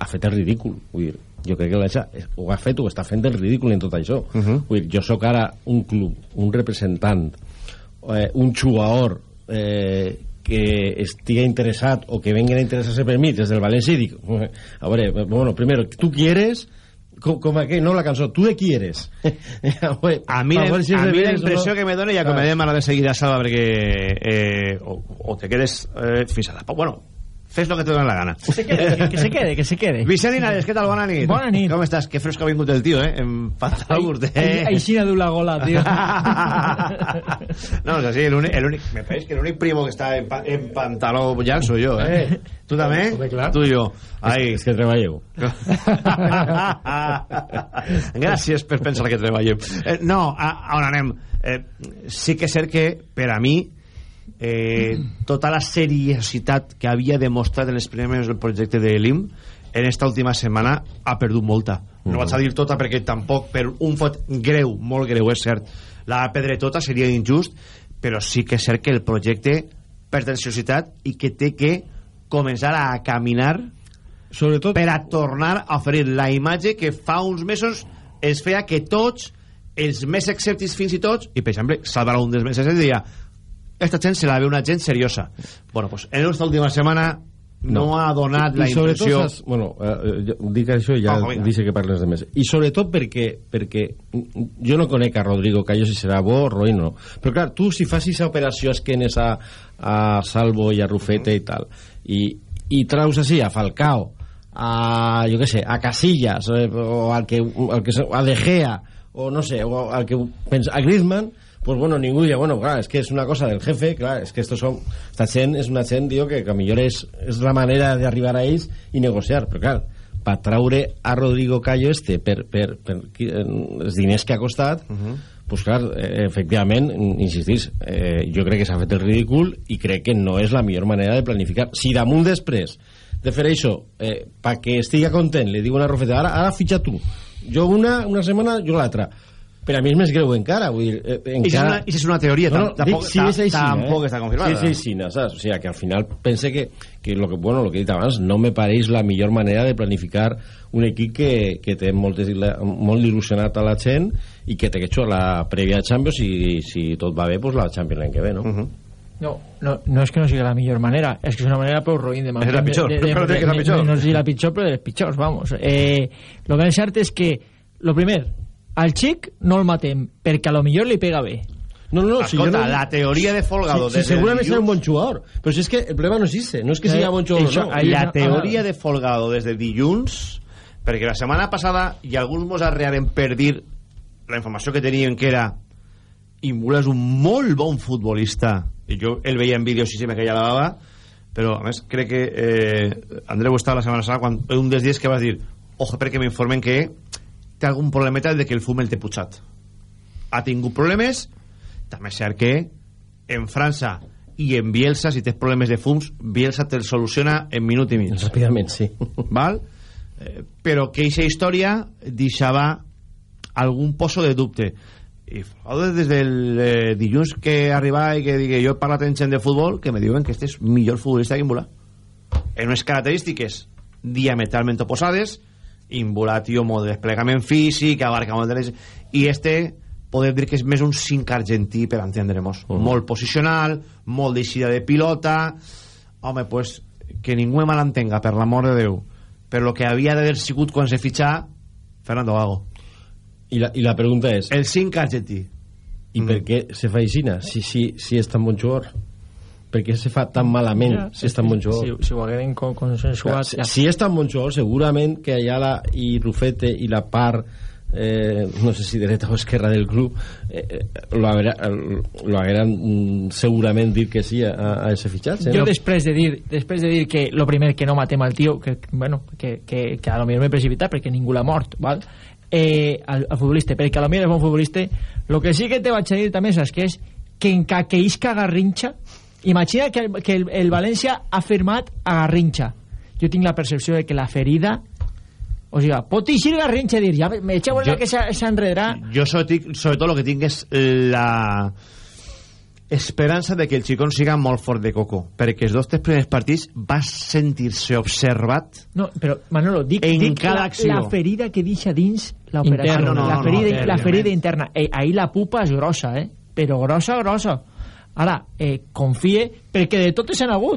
Speaker 14: ha fet el ridícul. Vull dir, jo crec que València ho ha fet, ho està fent el ridícul en tot això. Uh -huh. Vull dir, jo sóc ara un club, un representant, eh, un jugador eh, que estigui interessat o que vengan a interessar-se per mi des del València i dic, a veure, bueno, primero, tu quieres com, com aquell, no la cançó, tu de qui eres? a,
Speaker 1: A mi,
Speaker 14: veure si
Speaker 1: a mi la impressió
Speaker 14: no.
Speaker 1: que me dona ja que
Speaker 14: Ah.
Speaker 1: me demana de seguir a Salva perquè eh, o, o te quedes eh, fins a la... Bueno, fes lo que te dona la gana.
Speaker 15: Que se quede, que se quede, que se quede.
Speaker 1: Vicent Linares, què tal? Bona nit.
Speaker 15: Bona nit.
Speaker 1: Com estàs? Que fresco ha vingut el tio, eh? En pantaló curtet.
Speaker 15: Ai- Aixina du la gola, tio.
Speaker 1: No, és així, l'únic, me pareix que l'únic primo que està en, pa, en pantaló llarg soy jo, eh? Tu també?
Speaker 14: Home, clar.
Speaker 1: Tu i jo. Ai.
Speaker 14: És que treballeu.
Speaker 1: Gràcies per pensar que treballem. Eh, no, a on anem? Eh, sí que és cert que, per a mi, eh, tota la seriositat que havia demostrat en els primers del projecte de l'IM en esta última setmana ha perdut molta. No vaig a dir tota perquè tampoc per un fot greu, molt greu, és cert, la pedre tota seria injust, però sí que és cert que el projecte perd seriositat i que té que començar a caminar
Speaker 14: sobretot
Speaker 1: per a tornar a oferir la imatge que fa uns mesos es feia que tots els més escèptics fins i tots i per exemple Salvar un dels més escèptics deia esta gent se la ve una gent seriosa. Bueno, pues en esta última setmana no, no. ha donat
Speaker 14: I-
Speaker 1: la
Speaker 14: i sobretot
Speaker 1: impressió
Speaker 14: bueno, eh, jo dic això i ja
Speaker 1: vinga.
Speaker 14: dice que parles de més. I sobretot perquè, perquè jo no conec a Rodrigo Callo si serà bo o Roy no però clar, tu si aquesta operació esquenes a, a Salvo i a Rufete i tal i, i traus així a Falcao a, jo què sé, a Casillas eh, o al que, al que a De Gea o no sé, o al que pensa, a Griezmann pues bueno, ningú diu, bueno, clar, és que és una cosa del jefe, clar, és que estos son, esta gent és una gent, diu, que, que millor és, és la manera d'arribar a ells i negociar, però clar, per traure a Rodrigo Callo este per, per, per, els diners que ha costat, uh -huh. pues clar, eh, efectivament, insistís, eh, jo crec que s'ha fet el ridícul i crec que no és la millor manera de planificar. Si damunt després de fer això, eh, perquè estigui content, li diuen a Rufeta, ara, ara fitxa tu. Jo una, una setmana, jo l'altra. Però a mi és més greu encara, vull dir... Eh,
Speaker 1: I si és una- és una teoria, tam- tampoc-
Speaker 14: dic, si és així,
Speaker 1: tampoc
Speaker 14: eh?
Speaker 1: està confirmada.
Speaker 14: Si és així, saps? O sigui, que al final pense que, que lo que, bueno, lo que he dit abans, no me pareix la millor manera de planificar un equip que, que té il·la- molt il·lusionat a la gent i que té que jugar la prèvia de Champions i si tot va bé, pues la Champions l'any que ve, no?
Speaker 15: No, no, no és que no sigui la millor manera, és que és una manera prou roïn de
Speaker 14: És la pitjor,
Speaker 15: de, de,
Speaker 14: però
Speaker 15: de,
Speaker 14: que és la
Speaker 15: de,
Speaker 14: pitjor.
Speaker 15: No és la pitjor, però de les pitjors, vamos. Eh, lo que és cert és que, lo primer, al xic no el matem, perquè a lo millor li pega bé.
Speaker 14: No, no,
Speaker 1: si Escolta, jo no- la teoria de Folgado
Speaker 14: Si, si
Speaker 1: del
Speaker 14: segurament serà un
Speaker 1: dilluns-
Speaker 14: bon jugador, però si és que el problema no existe, no és que sigui bon jugador o no.
Speaker 1: la teoria de Folgado des de dilluns perquè la setmana passada i alguns mos arrearen per dir la informació que teníem que era Imbula és un molt bon futbolista i jo el veia en vídeos i se me caia la bava però a més crec que eh, Andreu estava la setmana passada quan, un dels dies que vas dir ojo perquè m'informen que té algun problemeta de que el fum el té putxat ha tingut problemes també és cert que en França i en Bielsa, si tens problemes de fums Bielsa te'l soluciona en minut i mig.
Speaker 14: Ràpidament, sí.
Speaker 1: Val? Eh, però que aquesta història deixava algun poso de dubte. I des del eh, dilluns que arriba i que digui jo he parlat amb gent de futbol que me diuen que este és millor futbolista que Imbula. En unes característiques diametralment oposades Imbula, tio, molt de desplegament físic abarca molt de les... i este podem dir que és més un 5 argentí per entendre-nos
Speaker 14: Uh-huh.
Speaker 1: molt posicional molt d'eixida de pilota. Home, pues que ningú me malentenga per l'amor de Déu. Per lo que havia d'haver sigut quan se fitxa Fernando Gago.
Speaker 14: I la, i la pregunta és
Speaker 1: el 5 argentí.
Speaker 14: I per què se fa aixina si, si, si és tan bon jugador per què se fa tan malament
Speaker 15: Ja,
Speaker 14: si és tan bon
Speaker 15: Si,
Speaker 14: jugador
Speaker 15: si ho hagueren con- consensuat...
Speaker 14: si,
Speaker 15: ja.
Speaker 14: si és tan bon jugador segurament que Ayala i Rufete i la part eh, no sé si dreta o esquerra del club eh, eh, lo, lo hagueran segurament dit que sí a, a ese fitxatge
Speaker 15: Jo
Speaker 14: no?
Speaker 15: després de dir després de dir que lo primer que no matem al tio que, bueno, que, que, que a lo millor m'he precipitat perquè ningú l'ha mort val? eh, al, al futbolista, perquè a lo millor és bon futbolista, el que sí que te vaig a dir també és que és que en que isca Garrincha, imagina que, el, que el, el València ha firmat a Garrincha. Jo tinc la percepció de que la ferida o sigui, pot eixir Garrincha i dir, ja me echa
Speaker 1: Jo-
Speaker 15: que s'enredarà
Speaker 1: Jo sobretot, sobretot el que tinc és la esperança de que el xicón siga molt fort de coco perquè els dos tres primers partits va sentir-se observat
Speaker 15: No, però Manolo, dic,
Speaker 1: En
Speaker 15: dic
Speaker 1: cada
Speaker 15: la,
Speaker 1: acció.
Speaker 15: la ferida que deixa dins l'operació.
Speaker 1: No, no,
Speaker 15: la,
Speaker 1: no,
Speaker 15: ferida,
Speaker 1: no,
Speaker 15: la ferida interna. Eh, ahí la pupa és grossa, eh? Però grossa, grossa. Ara, eh, confie, perquè de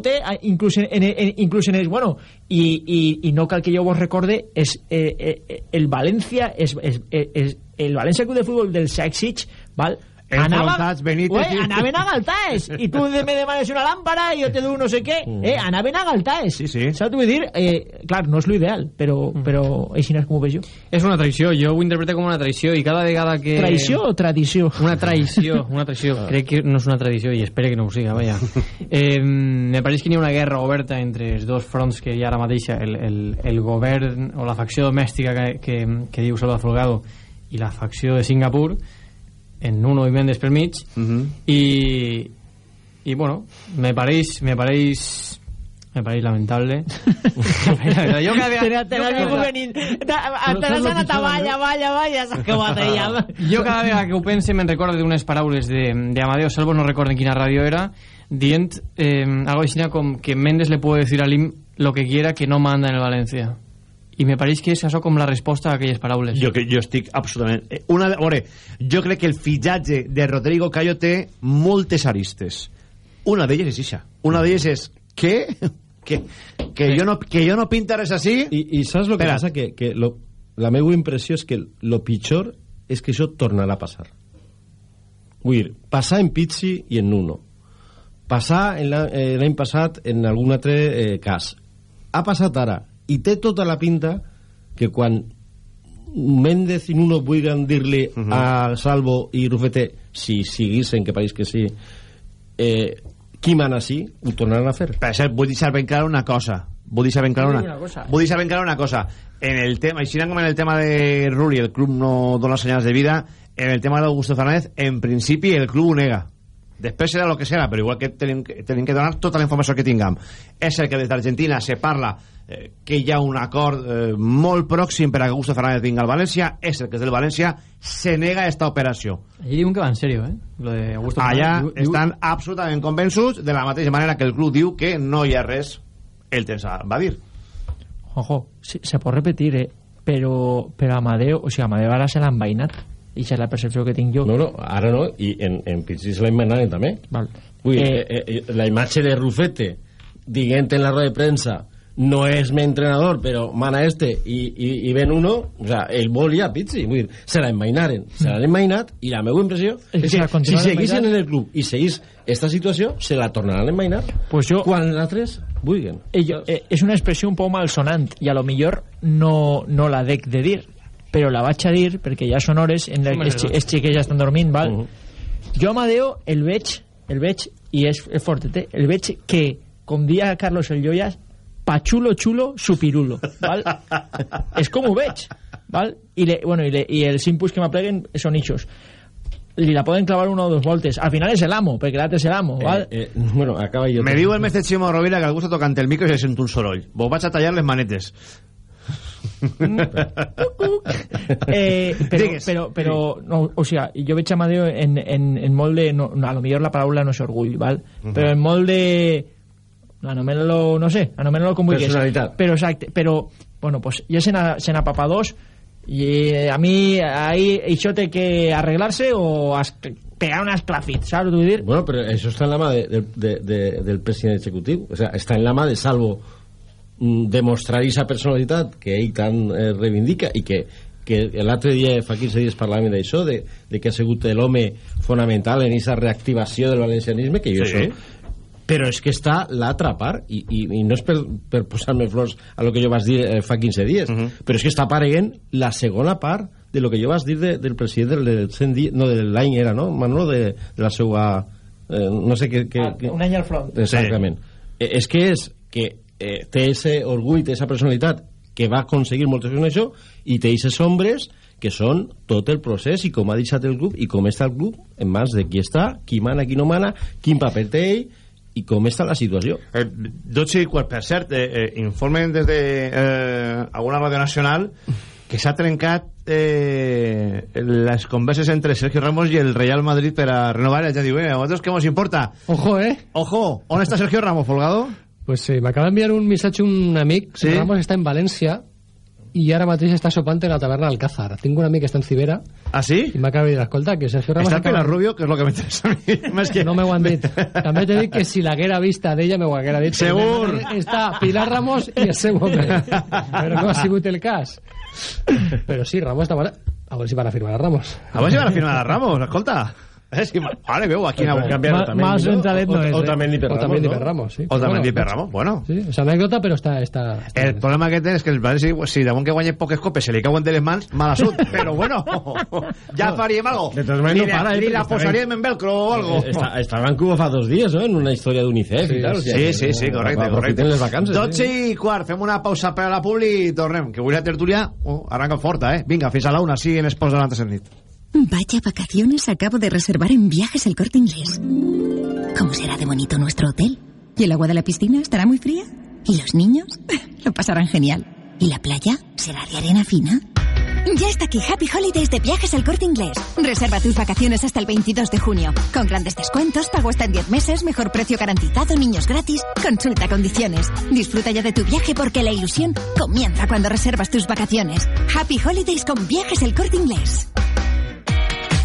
Speaker 15: eh? Ah, Inclús en, en, en, inclús en el, bueno, i, i, i no cal que jo vos recorde, és, eh, eh, el València, és, és, és, el València Club de Futbol del Sèxich, val?
Speaker 1: Enfrontats, Benítez
Speaker 15: Ué,
Speaker 1: i-
Speaker 15: anaven a Galtaes i tu me demanes una lámpara i jo te dono no sé què eh, anaven a Galtaes sí, sí. saps vull dir? Eh, clar, no és l'ideal però, però així no és com ho veig jo
Speaker 12: És una traïció, jo ho interpreto com una traïció i cada vegada que...
Speaker 15: traïció o tradició?
Speaker 12: Una traïció, una traïció. Crec que no és una tradició i espero que no ho siga, vaja. Eh, me pareix que n'hi ha una guerra oberta entre els dos fronts que hi ha ara mateix, el, el, el govern o la facció domèstica que, que, que diu Salva Folgado i la facció de Singapur en Nuno i Mendes per mig i, i bueno, me pareix me pareix me pareix lamentable jo
Speaker 15: tenia
Speaker 12: jo cada
Speaker 15: ningú
Speaker 12: vegada-
Speaker 15: venint. Te l'has anat a
Speaker 12: pitjor,
Speaker 15: valla, valla, valla, s'ha acabat allà.
Speaker 12: jo cada vegada que ho pense me'n recordo d'unes paraules de, de Amadeo Salvo, no recordo en quina ràdio era, dient eh, algo així com que Méndez le puede decir a Lim lo que quiera que no manda en el Valencia. I me pareix que és això com la resposta a aquelles paraules.
Speaker 1: jo, que- jo estic absolutament eh, una, veure, jo crec que el fitxatge de Rodrigo Cayo té moltes aristes una d'elles és ixa una d'elles és que que, que, jo no, que jo no pinta res així
Speaker 14: I, i saps el que
Speaker 1: Espera.
Speaker 14: passa? Que, que lo, la meva impressió és que lo pitjor és que això tornarà a passar. Vull dir, passar en Pizzi i en Nuno. Passar en la- eh, l'any passat en algun altre eh, cas. Ha passat ara. I té tota la pinta que quan Méndez i Nuno vulguin dir-li a Salvo i Rufete, si siguissin, que pareix que sí, eh, qui mana sí, ho tornaran a fer.
Speaker 1: per cert, vull deixar ben clara una cosa vull deixar ben clara una,
Speaker 15: una cosa.
Speaker 1: vull deixar ben clara una cosa en el tema, així com en el tema de Rulli el club no dona senyals de vida en el tema d'Augusto Fernández en principi el club ho nega després serà el que serà, però igual que tenim, que tenim que donar tota la informació que tinguem. És el que des d'Argentina se parla eh, que hi ha un acord eh, molt pròxim per a que Augusto Fernández vinga al València, és el que és del València, se nega esta operació.
Speaker 12: Allí diuen que va en serio, eh? Lo de Augusto
Speaker 1: Allà
Speaker 12: Fernández. Diu- diu-
Speaker 1: estan absolutament convençuts de la mateixa manera que el club diu que no hi ha res el temps va dir.
Speaker 15: Ojo, sí, se pot repetir, eh? Però, però Amadeo, o sigui, Amadeo ara se l'ha envainat. I és la percepció que tinc jo.
Speaker 14: No, no, ara no, i en, en Pizzi se la immanaven també.
Speaker 15: Val.
Speaker 14: Dir,
Speaker 15: Eh,
Speaker 14: eh, eh, la imatge de Rufete dient en la roda de premsa no és mi entrenador, però mana este i, i, i ven uno, o sea, el volia a Pizzi, vull dir, se la envainaren, se l'han envainat i la meva impressió
Speaker 15: És que
Speaker 14: que si seguissin
Speaker 15: envainant.
Speaker 14: en el club i seguís esta situació, se la tornaran a envainar
Speaker 15: pues jo,
Speaker 14: quan els altres vulguin.
Speaker 15: eh, jo, eh, és una expressió un poc malsonant i a lo millor no, no la dec de dir però la vaig a dir perquè ja són hores en les els, els xiquets ja estan dormint val? Jo a Amadeo el veig el veig i és, és fortet eh? el veig que com dia Carlos el Joyas pa chulo chulo su pirulo val? és com ho veig val? I, le, bueno, i, le, i els inputs que m'apleguen són ixos li la poden clavar una o dos voltes al final és l'amo perquè l'altre és l'amo val?
Speaker 14: Eh, eh, bueno, acaba jo.
Speaker 1: Me diu el mestre Ximo Rovira que algú està tocant el micro i se sent un soroll. Vos vaig a tallar les manetes.
Speaker 15: Eh, però, però, però no, o sigui, jo veig Amadeo en, en, en molt de no, a lo millor la paraula no és orgull val?
Speaker 14: Mhm.
Speaker 15: però en molt de anomena-lo, no sé, anomena-lo com vulguis
Speaker 14: Personalitat.
Speaker 15: però exacte, però bueno, pues ja se n'ha se n'ha papa dos i eh, a mi ahí això té que arreglar-se o pegar un esclafit, saps el que dir?
Speaker 14: Bueno, però això està en la mà de, de, de, de, del president executiu. O sea, està en la mà de Salvo mm, demostrar aquesta personalitat que ell tant eh, reivindica i que, que l'altre dia, fa 15 dies parlàvem d'això, de, de que ha sigut l'home fonamental en aquesta reactivació del valencianisme, que jo
Speaker 1: Sí.
Speaker 14: sí. però és que està l'altra part i, i, i no és per, per posar-me flors a lo que jo vas dir eh, fa 15 dies
Speaker 1: Mhm.
Speaker 14: però és que està apareguent la segona part de lo que jo vas dir de, del president del 100 dies, no, de l'any era, no? Manolo, de, de la seva... Eh, no sé què... què,
Speaker 15: Ah,
Speaker 14: què...
Speaker 15: un any al front
Speaker 14: Exactament. Eh, és que és que eh, té ese orgull, té esa personalitat que va aconseguir moltes coses en això i té aquestes ombres que són tot el procés i com ha deixat el club i com està el club en mans de qui està, qui mana, qui no mana, quin paper té ell i com està la situació.
Speaker 1: Eh, 12 i quart, per cert, eh, eh, informen des de eh, alguna ràdio nacional que s'ha trencat eh, les converses entre Sergio Ramos i el Real Madrid per a renovar ja diu, eh, a vosaltres què ens importa?
Speaker 11: Ojo, eh?
Speaker 1: Ojo, on està Sergio Ramos, Folgado?
Speaker 11: Pues sí, m'acaba d'enviar un missatge un amic,
Speaker 1: Sí?
Speaker 11: Ramos està en València i ara mateix està sopant en la taverna Alcázar. Tinc un amic que està en Cibera
Speaker 1: Ah, sí?
Speaker 11: i m'acaba de dir, escolta, que Sergio Ramos...
Speaker 1: Està el
Speaker 11: acaba-
Speaker 1: Rubio, que és el que m'interessa a mi. Més que...
Speaker 11: No me han dit. També t'he dit que si l'haguera vista d'ella me ho haguera dit.
Speaker 1: Segur.
Speaker 11: Està Pilar Ramos i el seu home. Però no ha sigut el cas. Però sí, Ramos demana... A veure si van a firmar a Ramos.
Speaker 1: A veure si van a firmar a Ramos, escolta. Eh, sí, ma- ara veu, aquí
Speaker 11: Ma- ma- Más ventalet no és.
Speaker 14: O
Speaker 11: eh?
Speaker 14: també ni per
Speaker 11: O
Speaker 14: Ramos,
Speaker 11: també ni
Speaker 14: no?
Speaker 11: per Ramos, sí.
Speaker 1: O també
Speaker 11: Bueno,
Speaker 1: ni per Ramos, bueno.
Speaker 11: Sí, és anècdota, però està... està, està
Speaker 1: El problema que té és que el València, si bon que guanyi poques copes se li cauen de les mans, mal assunt. Però bueno, ja faríem algo.
Speaker 14: De totes maneres
Speaker 1: Ni
Speaker 14: no
Speaker 1: la-
Speaker 14: para, eh,
Speaker 1: Ni la posaríem en velcro o algo.
Speaker 14: Eh, estava en Cuba fa dos dies, no?, en una història d'UNICEF i tal. o
Speaker 1: Sí, sí, sí, correcte, correcte.
Speaker 14: les vacances.
Speaker 1: 12 i quart, fem una pausa per a la publi i tornem. Que avui la tertúlia oh, arranca forta, eh? Vinga, fins a la una, sí, en Esports de l'Antes nit.
Speaker 3: Vaya vacaciones acabo de reservar en Viajes El Corte Inglés. ¿Cómo será de bonito nuestro hotel? ¿Y el agua de la piscina estará muy fría? ¿Y los niños? Lo pasarán genial. ¿Y la playa? ¿Será de arena fina? Ya está aquí Happy Holidays de Viajes El Corte Inglés. Reserva tus vacaciones hasta el 22 de junio. Con grandes descuentos, pago hasta en 10 meses, mejor precio garantizado, niños gratis. Consulta condiciones. Disfruta ya de tu viaje porque la ilusión comienza cuando reservas tus vacaciones. Happy Holidays con Viajes El Corte Inglés.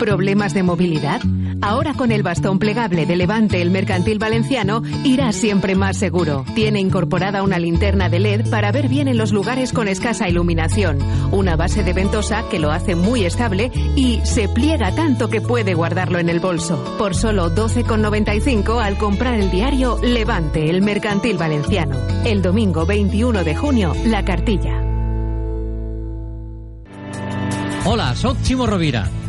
Speaker 7: ¿Problemas de movilidad? Ahora con el bastón plegable de Levante el Mercantil Valenciano irás siempre más seguro. Tiene incorporada una linterna de LED para ver bien en los lugares con escasa iluminación, una base de ventosa que lo hace muy estable y se pliega tanto que puede guardarlo en el bolso. Por solo 12,95 al comprar el diario Levante el Mercantil Valenciano. El domingo 21 de junio, la cartilla.
Speaker 9: Hola, sóc Ximo Rovira.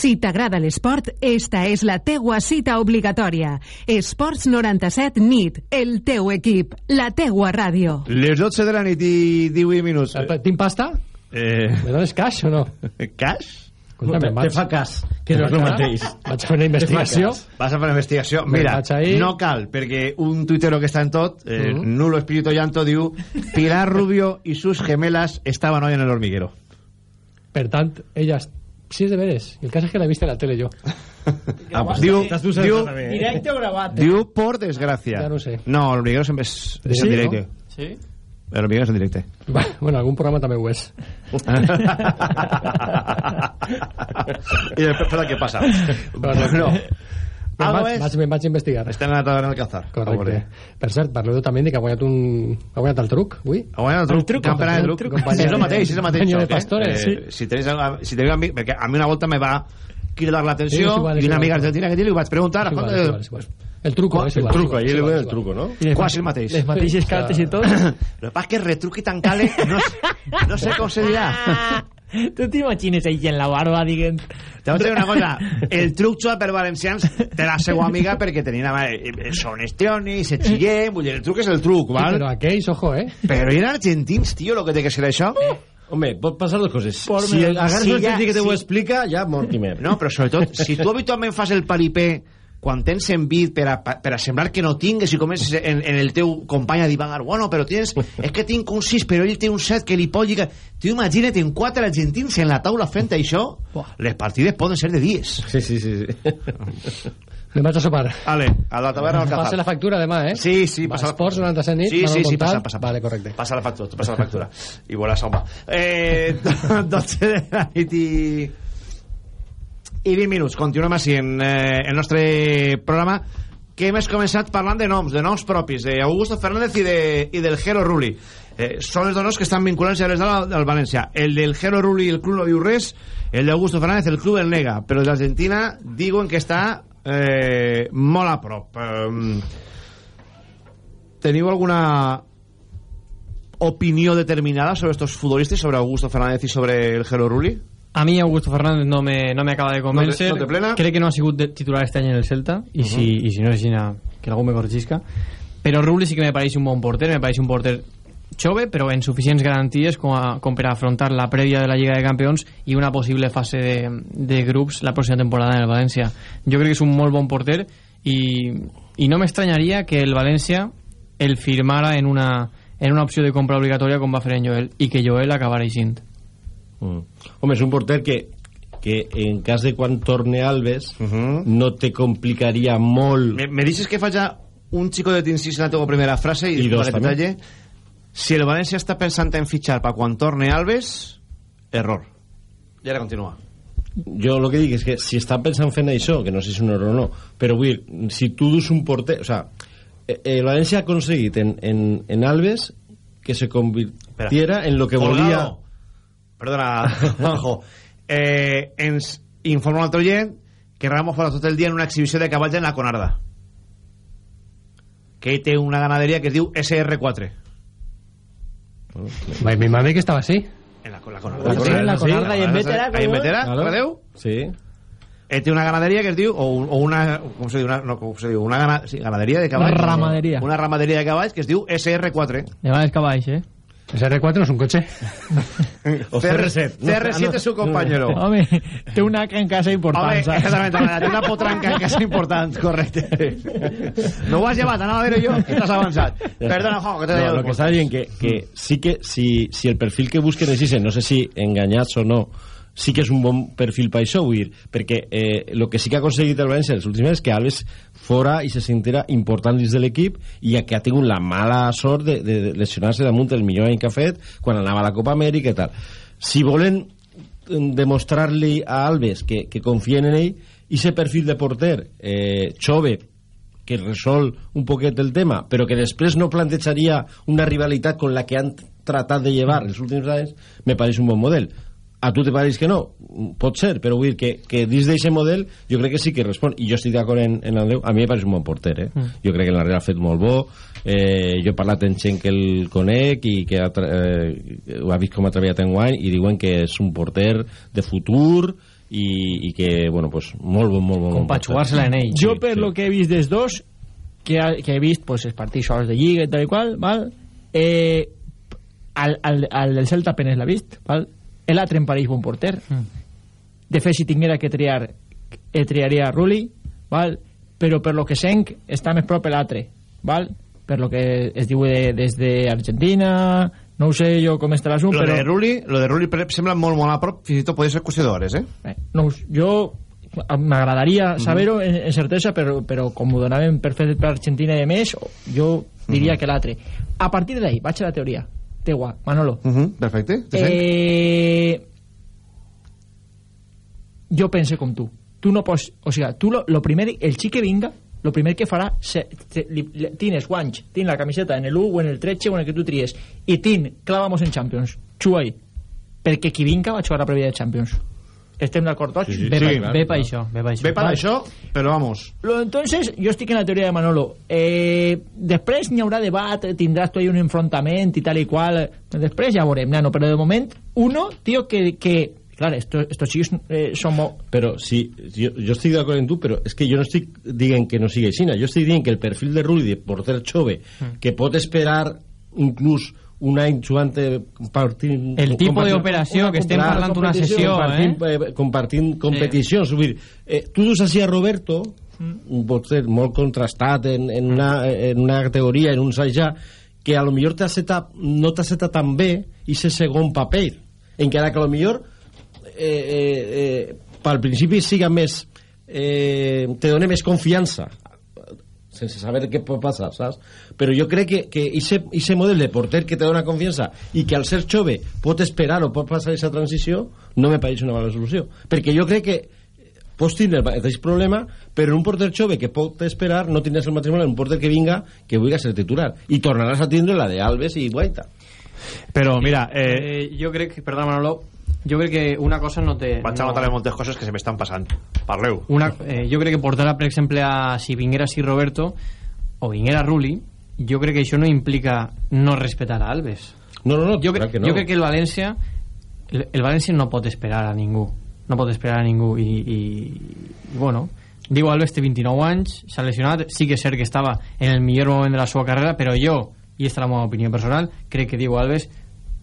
Speaker 7: Si t'agrada l'esport, esta és la teua cita obligatòria. Esports 97 NIT, el teu equip, la teua ràdio.
Speaker 1: Les 12 de la nit i 18 minuts.
Speaker 11: Tinc pasta?
Speaker 1: Eh...
Speaker 11: Me dones cash o no?
Speaker 1: Cash?
Speaker 14: Te
Speaker 11: vaig.
Speaker 14: fa cas, que no és el mateix.
Speaker 11: Vaig fer una investigació.
Speaker 1: Vas a fer una investigació. Mira,
Speaker 11: ahí.
Speaker 1: no cal, perquè un tuitero que està en tot, eh,
Speaker 11: Mhm.
Speaker 1: nulo espíritu llanto, diu Pilar Rubio y sus gemelas estaban hoy en el hormiguero.
Speaker 11: Per tant, elles... Sí, és de veres. El cas és que l'he vist a la tele jo.
Speaker 1: Ah, pues diu, diu,
Speaker 15: Directe o gravat?
Speaker 1: diu por desgracia.
Speaker 11: Ja no sé.
Speaker 1: No, el hormiguero sempre és, és
Speaker 11: Sí,
Speaker 1: en directe.
Speaker 11: no? Sí?
Speaker 1: El hormiguero és en directe.
Speaker 11: Va, Bueno, algun programa també ho és.
Speaker 1: I després, què passa? Bueno, Algo
Speaker 11: vaig,
Speaker 1: és...
Speaker 11: vaig, me'n vaig investigar.
Speaker 1: Estem a la taverna del Cazar.
Speaker 11: Correcte. Per cert, parleu de també que ha guanyat un... Ha guanyat el truc, avui?
Speaker 1: Ha guanyat el truc,
Speaker 11: truco.
Speaker 1: campionat de
Speaker 11: El
Speaker 1: truc.
Speaker 11: truco.
Speaker 1: Sí, és el mateix, és el mateix.
Speaker 11: De
Speaker 1: joc, eh?
Speaker 11: pastores, sí.
Speaker 1: Si tenéis, si tenéis amic, perquè a mi una volta me va cridar
Speaker 11: Sí,
Speaker 1: l'atenció
Speaker 11: és és
Speaker 1: i una amiga argentina que li vaig preguntar
Speaker 11: És igual, és igual, és igual. El truco, és
Speaker 14: El
Speaker 11: igual.
Speaker 14: truco,
Speaker 11: és
Speaker 14: le
Speaker 11: és
Speaker 14: el truco, ¿no?
Speaker 1: Quasi el mateix.
Speaker 15: Les mateixes cartes i tot.
Speaker 1: Lo que pasa es que retruc i tan cale no, no sé com se dirà.
Speaker 15: tu t'imagines ahí en la barba dient...
Speaker 1: Te voy a dir una cosa, el truc per valencians té la seva amiga perquè tenien eh, són estionis, se xillem, vull dir, el truc és el truc,
Speaker 11: Sí,
Speaker 1: val?
Speaker 11: però aquells, ojo, eh?
Speaker 1: Però eren argentins, tio, lo que té que ser això.
Speaker 14: Hombre, pot passar dos coses.
Speaker 1: Por
Speaker 14: si agarres
Speaker 1: si ja-
Speaker 14: que te
Speaker 1: si-
Speaker 14: ho explica, ja Mortimer.
Speaker 1: No, però sobretot, si tu habitualment fas el paripé quan tens envit per a, per a semblar que no tingues i comences en, en el teu company a divagar bueno, però tens, és que tinc un 6 però ell té un 7 que li pot lligar tu imagina't en quatre argentins en la taula fent això les partides poden ser de dies
Speaker 14: Sí, sí, sí. sí.
Speaker 11: Me vaig a sopar.
Speaker 1: Ale, a la taverna
Speaker 11: Passa
Speaker 1: Cazar.
Speaker 11: la factura demà, eh?
Speaker 1: Sí, sí,
Speaker 11: Va,
Speaker 1: passa la-
Speaker 11: Esports 97 nit.
Speaker 1: Sí, sí, sí, passa, passa.
Speaker 11: Vale, correcte.
Speaker 1: Passa la factura, passa la factura. I voilà, soma. Eh, 12 de la nit i... I 20 minuts. Continuem així en eh, el nostre programa que hem començat parlant de noms, de noms propis, d'Augusto Fernández i, de, i del Jero Rulli. Eh, són els dos noms que estan vinculants a les del, València. El del Jero Rulli el club no diu res, el d'Augusto Fernández el club el nega, però el d'Argentina diuen que està eh, molt a prop. Eh, teniu alguna opinió determinada sobre estos futbolistas, sobre Augusto Fernández y sobre el Gelo Rulli?
Speaker 12: A mi Augusto Fernández no me, no me acaba de convencer.
Speaker 1: No te- no te plena?
Speaker 12: Crec que no ha sigut de- titular este any en el Celta, i, si, i si no és així, que algú me corregisca. Però Rulli sí que me pareix un bon porter, me pareix un porter jove, però en suficients garanties com, a, com per afrontar la prèvia de la Lliga de Campions i una possible fase de, de grups la pròxima temporada en el València. Jo crec que és un molt bon porter i, i no m'estranyaria que el València el firmara en una, en una opció de compra obligatòria com va fer en Joel i que Joel acabara aixint.
Speaker 14: Mm. Home, és un porter que, que en cas de quan torne Alves no te complicaria molt
Speaker 1: Me, me dices que falla un chico de t'insist en la teva primera frase i,
Speaker 14: I dos, també.
Speaker 1: detalle, si el València està pensant en fitxar per quan torne Alves, error. I ara continua.
Speaker 14: jo el que dic és que si està pensant fent això, que no sé si és un error o no, però vull dir, si tu dus un porter... O sea, eh, el València ha aconseguit en, en, en Alves que se convirtiera en lo que
Speaker 1: Colgado.
Speaker 14: volia...
Speaker 1: Perdona, Juanjo. Eh, ens informa un altre oient que Ramos farà tot el dia en una exhibició de cavalls en la Conarda. Que té una ganaderia que es diu SR4.
Speaker 11: Vai, mi madre que estava així.
Speaker 1: En la, la Conarda.
Speaker 15: Sí, en la Conarda i en Bétera,
Speaker 1: Ahí en
Speaker 14: Claro.
Speaker 1: recordeu?
Speaker 14: Sí.
Speaker 1: Ell té una ganaderia que es diu, o, o una, com se diu, una, no, com se diu, una gana, sí, ganaderia de cavalls.
Speaker 15: Una ramaderia.
Speaker 1: Una ramaderia de cavalls que es diu SR4.
Speaker 12: De cavalls, eh?
Speaker 11: SR4 no és un cotxe.
Speaker 14: O CR7. No,
Speaker 1: CR7
Speaker 14: no,
Speaker 1: es su compañero.
Speaker 15: Home, té una que en casa important,
Speaker 1: Home, exactament, té una potranca que és important, correcte. No ho has llevat, anava a dir jo, que t'has avançat. Perdona, Juan, que te
Speaker 14: No, lo que estaba dient que, que sí que si, si el perfil que busquen és ese, no sé si enganyats o no, sí que és un bon perfil per això, vull dir, perquè eh, el que sí que ha aconseguit el València els últims anys que Alves fora i se sentira important dins de l'equip i que ha tingut la mala sort de, de lesionar-se damunt el millor any que ha fet quan anava a la Copa Amèrica i tal. Si volen eh, demostrar-li a Alves que, que confien en ell, i ese perfil de porter eh, jove que resol un poquet el tema, però que després no plantejaria una rivalitat con la que han tratat de llevar els últims anys, me pareix un bon model. A tu te pareix que no? Pot ser, però vull dir que, que dins d'aquest model jo crec que sí que respon, i jo estic d'acord en, en Andreu, a mi me pareix un bon porter, eh?
Speaker 12: Mm.
Speaker 14: Jo crec que l'Andreu ha fet molt bo, eh, jo he parlat amb gent que el conec i que ha, eh, ho ha vist com ha treballat en guany i diuen que és un porter de futur i, i que, bueno, pues, molt bon, molt bon.
Speaker 12: Com
Speaker 14: bon
Speaker 12: per
Speaker 14: porter.
Speaker 12: jugar-se-la en ell.
Speaker 15: Jo, per lo que he vist dels dos, que, ha, que he vist pues, els partits sols de Lliga i tal i qual, val? Eh, al, al, al del Celta apenas l'ha vist, val? L'altre em pareix bon porter.
Speaker 12: Mm.
Speaker 15: De fet, si tinguera que triar, eh, triaria Rulli, val? però per lo que senc està més prop l'altre, val? per lo que es diu de, des d'Argentina, no ho sé jo com està l'assumpte,
Speaker 1: Lo
Speaker 15: però...
Speaker 1: de Rulli, lo de Rulli sembla molt, molt a prop, fins i tot podria ser qüestió d'hores, eh?
Speaker 15: Eh, no, jo m'agradaria saber-ho en, en certesa però, però com ho donaven per fet per Argentina i més jo diria que l'altre a partir d'ahí, vaig a la teoria teua, Manolo.
Speaker 1: Uh -huh, perfecte.
Speaker 15: eh, jo pense com tu. Tu no pots, o sigui, tu lo, lo primer el xic que vinga, lo primer que farà se, te, li, li, tines guanys, tens la camiseta en el 1 o en el 13 o en el que tu tries i tin, clavamos en Champions. Xua ahí, perquè qui vinga va jugar la prèvia de Champions estem d'acord tots?
Speaker 1: Sí, sí,
Speaker 12: Ve,
Speaker 1: sí, clar,
Speaker 12: ve
Speaker 1: clar.
Speaker 12: això, ve pa això.
Speaker 1: Ve per això, però vamos.
Speaker 15: Lo, entonces, jo estic en la teoria de Manolo. Eh, després n'hi haurà debat, tindràs tu ahí un enfrontament i tal i qual. Després ja veurem, nano, però de moment, uno, tío, que... que Claro, esto, estos chicos eh, somos...
Speaker 14: Però sí, jo, jo estic d'acord amb tu, però és que jo no estic dient que no sigui així. Jo estic dient que el perfil de Rulli, de porter jove,
Speaker 12: Mm.
Speaker 14: que pot esperar inclús un any jugant eh, compartint...
Speaker 12: El tipo
Speaker 14: compartint-
Speaker 12: de operació
Speaker 14: una
Speaker 12: que estem parlant d'una sessió,
Speaker 14: compartint, eh? compartint competicions. Vull dir, eh, tu dus així a Roberto, un porter molt contrastat en, en, una, en una categoria, en un ja que a lo millor t'aceta, no t'aceta tan bé i ese segon paper. Encara que a lo millor eh, eh, eh, pel principi siga més eh, te dona més confiança sense saber què pot passar, saps? Però jo crec que, que ese, ese model de porter que te dona confiança i que al ser jove pot esperar o pot passar aquesta transició, no me pareix una bona solució. Perquè jo crec que pots tindre el mateix problema, però un porter jove que pot esperar no tindràs el mateix problema un porter que vinga que vulgui ser titular. I tornaràs a tindre la de Alves i Guaita.
Speaker 1: Però, mira... Eh...
Speaker 12: Eh, jo crec que, perdona Manolo, jo crec que una cosa no té...
Speaker 1: Vaig a
Speaker 12: no,
Speaker 1: notar moltes coses que se m'estan passant. Parleu.
Speaker 12: una, eh, jo crec que portar, per exemple, a, si vinguera si Roberto o vinguera Rulli, jo crec que això no implica no respetar a Alves.
Speaker 14: No, no, no,
Speaker 12: jo, crec,
Speaker 14: que no.
Speaker 12: jo crec que el València el, el València no pot esperar a ningú no pot esperar a ningú i, i, i bueno, Diego Alves té 29 anys s'ha lesionat, sí que és cert que estava en el millor moment de la seva carrera però jo, i aquesta és la meva opinió personal crec que Diego Alves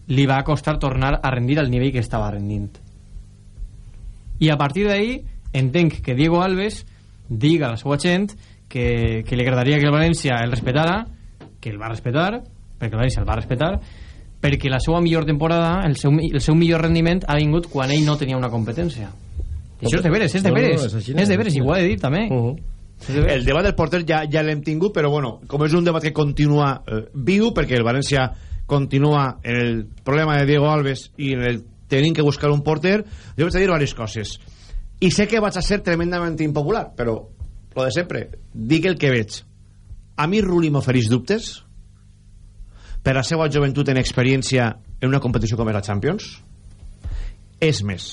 Speaker 12: li va costar tornar a rendir al nivell que estava rendint. I a partir d'ahí entenc que Diego Alves diga a la seva gent que, que li agradaria que el València el respetara que el va respetar perquè el València el va respetar perquè la seva millor temporada el seu, el seu millor rendiment ha vingut quan ell no tenia una competència. I això és de veres, és de
Speaker 1: No, no,
Speaker 12: veres.
Speaker 1: és
Speaker 12: és de veres,
Speaker 1: així.
Speaker 12: i ho he de dir també
Speaker 1: El debat del porter ja, ja l'hem tingut, però bueno, com és un debat que continua eh, viu, perquè el València continua en el problema de Diego Alves i en el tenint que buscar un porter, jo vaig a dir diverses coses. I sé que vaig a ser tremendament impopular, però lo de sempre, dic el que veig. A mi Rulli m'ofereix dubtes per la seva joventut en experiència en una competició com és la Champions. És més,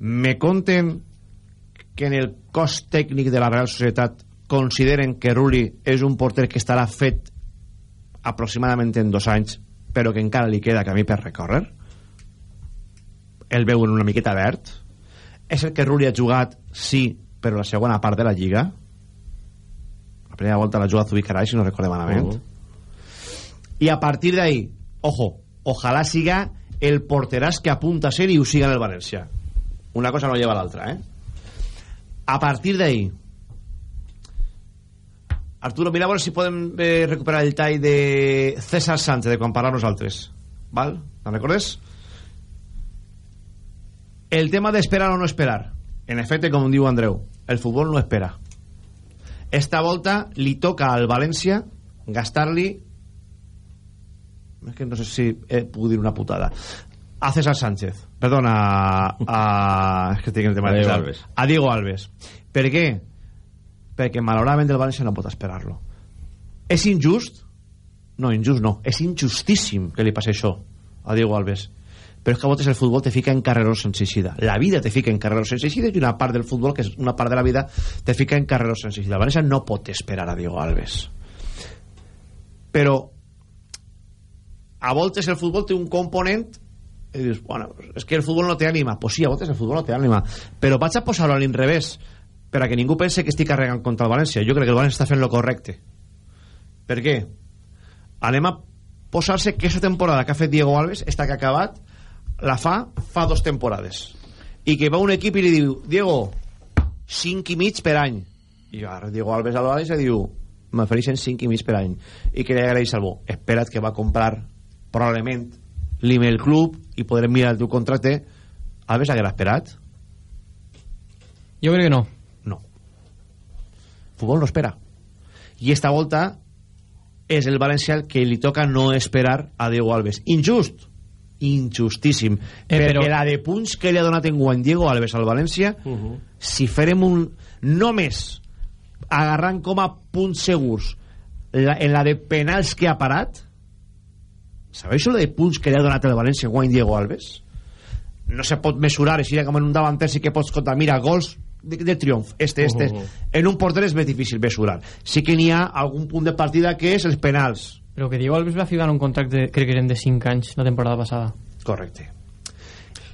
Speaker 1: me conten que en el cos tècnic de la Real Societat consideren que Rulli és un porter que estarà fet aproximadament en dos anys però que encara li queda camí per recórrer. El veuen una miqueta verd. És el que Rulli ha jugat sí, però la segona part de la Lliga. La primera volta la juga Zubicaray si no recordem malament.
Speaker 14: Uh-huh.
Speaker 1: i a partir d'ahí ojo, ojalà siga el porteràs que apunta a ser i ho siga en el València. Una cosa no lleva a l'altra eh? a partir d'ahí Arturo, mira a veure si podem eh, recuperar el tall de César Sánchez de quan parlar nosaltres val? te'n recordes? el tema d'esperar o no esperar en efecte, com diu Andreu el futbol no espera esta volta li toca al València gastar-li és que no sé si puc dir una putada a César Sánchez perdona a, a és que tinc el tema
Speaker 14: A
Speaker 1: de César.
Speaker 14: Alves.
Speaker 1: a Diego Alves per què? Perquè malauradament el València no pot esperar-lo. És injust? no, injust no, és injustíssim que li passi això a Diego Alves. Però és que a voltes el futbol te fica en carrerons sense eixida. La vida te fica en carrerons sense eixida i una part del futbol, que és una part de la vida te fica en carrerons sense eixida. El València no pot esperar a Diego Alves. Però a voltes el futbol té un component i dius, bueno, és que el futbol no té ànima. Pues sí, a voltes el futbol no té ànima. Però vaig a posar-ho a l'inrevés per a que ningú pense que estic carregant contra el València. Jo crec que el València està fent lo correcte. Per què? anem a posar-se que aquesta temporada que ha fet Diego Alves està que ha acabat la fa fa dos temporades. I que va un equip i li diu Diego, 5 i mig per any. I ara Diego Alves al València diu m'ofereixen 5 i mig per any. I que li agraeix al bo. Espera't que va comprar probablement l'email club i podrem mirar el teu contracte. Alves haguera esperat?
Speaker 12: Jo crec que no
Speaker 1: futbol no espera. I esta volta és el València el que li toca no esperar a Diego Alves. Injust injustíssim.
Speaker 12: Eh,
Speaker 1: perquè
Speaker 12: però-
Speaker 1: la de punts que li ha donat en guany Diego Alves al València si farem un només agarrant com a punts segurs la, en la de penals que ha parat sabeu això de punts que li ha donat el València guany Diego Alves? No se pot mesurar així com en un davanter sí que pots contar mira gols de, de triomf. Este, este.
Speaker 12: Uh, uh, uh.
Speaker 1: en un porter és més difícil mesurar. Sí que n'hi ha algun punt de partida que és els penals.
Speaker 12: Però que Diego Alves va firmar un contracte crec que eren de 5 anys la temporada passada.
Speaker 1: Correcte.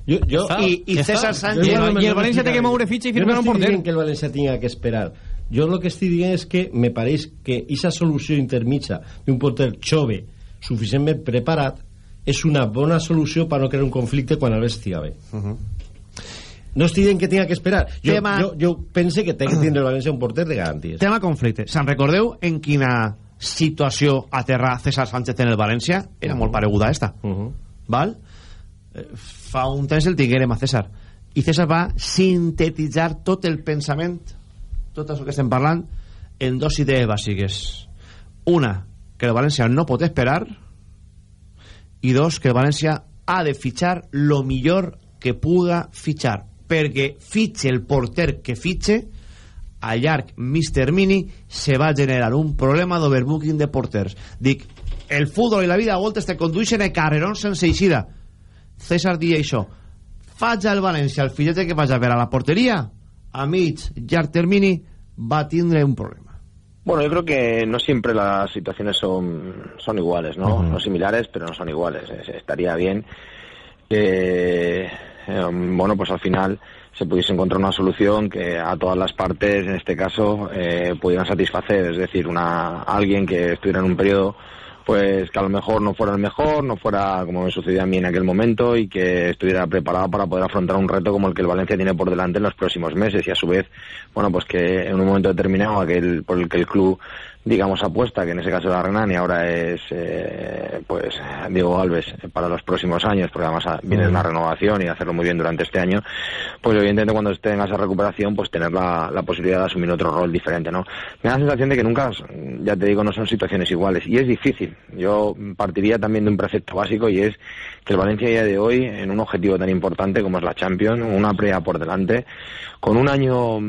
Speaker 14: Jo, jo,
Speaker 12: I- i César. Sánchez- I el- i el València té que moure fitxa i firmar
Speaker 14: no
Speaker 12: un porter.
Speaker 14: que el València tinga que esperar. Jo lo que estic dient és que me pareix que esa solució intermitja d'un porter jove suficientment preparat és una bona solució per no crear un conflicte quan Alves estiga bé no estic dient que tinga que esperar. Jo,
Speaker 1: Tema-
Speaker 14: jo, jo pense que té que tindre el València un porter de garanties
Speaker 1: tema conflicte. Se'n recordeu en quina situació aterra César Sánchez en el València? Era molt pareguda esta. Val? Eh, fa un temps el tinguérem a César. I César va sintetitzar tot el pensament tot això que estem parlant en dos idees bàsiques. Una, que el València no pot esperar i dos, que el València ha de fitxar lo millor que puga fitxar perquè fitxe el porter que fitxe a llarg mig termini se va generar un problema d'overbooking de porters dic, el futbol i la vida a voltes te condueixen a carrerons sense eixida César dia això faig al València el fillet que faig a veure a la porteria a mig, llarg termini va tindre un problema
Speaker 16: Bueno, yo creo que no siempre las situaciones son, son iguales, ¿no?
Speaker 1: Uh -huh.
Speaker 16: Son similares, pero no son iguales. Estaría bien que, eh, bueno, pues al final se pudiese encontrar una solución que a todas las partes, en este caso, eh, pudieran satisfacer. Es decir, una alguien que estuviera en un periodo pues que a lo mejor no fuera el mejor, no fuera como me sucedió a mí en aquel momento y que estuviera preparado para poder afrontar un reto como el que el Valencia tiene por delante en los próximos meses y a su vez, bueno, pues que en un momento determinado aquel por el que el club digamos apuesta, que en ese caso era Renan y ahora es eh, pues Diego Alves para los próximos años, porque además viene una renovación y hacerlo muy bien durante este año, pues evidentemente cuando esté en esa recuperación, pues tener la, la posibilidad de asumir otro rol diferente, ¿no? Me da la sensación de que nunca, ya te digo, no son situaciones iguales y es difícil. Yo partiría también de un precepto básico y es que el Valencia a día de hoy, en un objetivo tan importante como es la Champions, una prea por delante, con un año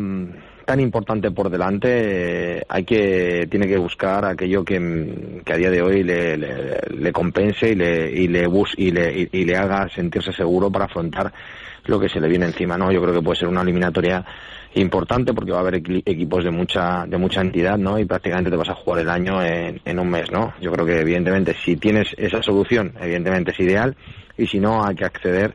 Speaker 16: tan importante por delante, eh, hay que tiene que buscar aquello que, que a día de hoy le, le, compense y le y le, bus, y le y, le haga sentirse seguro para afrontar lo que se le viene encima, ¿no? Yo creo que puede ser una eliminatoria importante porque va a haber equipos de mucha de mucha entidad, ¿no? Y prácticamente te vas a jugar el año en, en un mes, ¿no? Yo creo que evidentemente si tienes esa solución, evidentemente es ideal y si no hay que acceder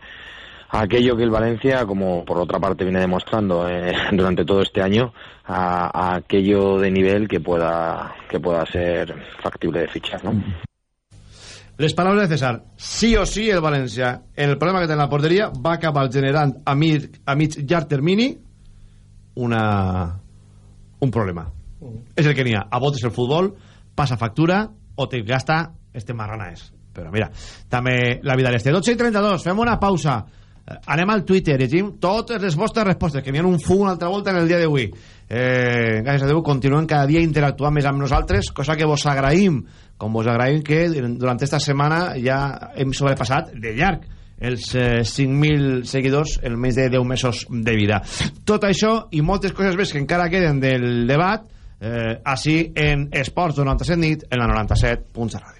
Speaker 16: aquello que el Valencia, como por otra parte viene demostrando eh, durante todo este año, a, aquello de nivel que pueda que pueda ser factible de fichar, ¿no?
Speaker 1: Les paraules de César. Sí o sí el València, en el problema que té en la porteria, va acabar generant a mig, a mig llarg termini una, un problema. Mm. És el que n'hi ha. A voltes el futbol passa factura o te gasta este marrana és. Però mira, també la vida l'este. 12 i 32, fem una pausa. Anem al Twitter, llegim totes les vostres respostes, que n'hi ha un fum una altra volta en el dia d'avui. Eh, gràcies a Déu, continuem cada dia interactuant més amb nosaltres, cosa que vos agraïm, com vos agraïm que durant esta setmana ja hem sobrepassat de llarg els eh, 5.000 seguidors en més de 10 mesos de vida. Tot això i moltes coses més que encara queden del debat eh, així en Esports 97 nit en la 97.radio.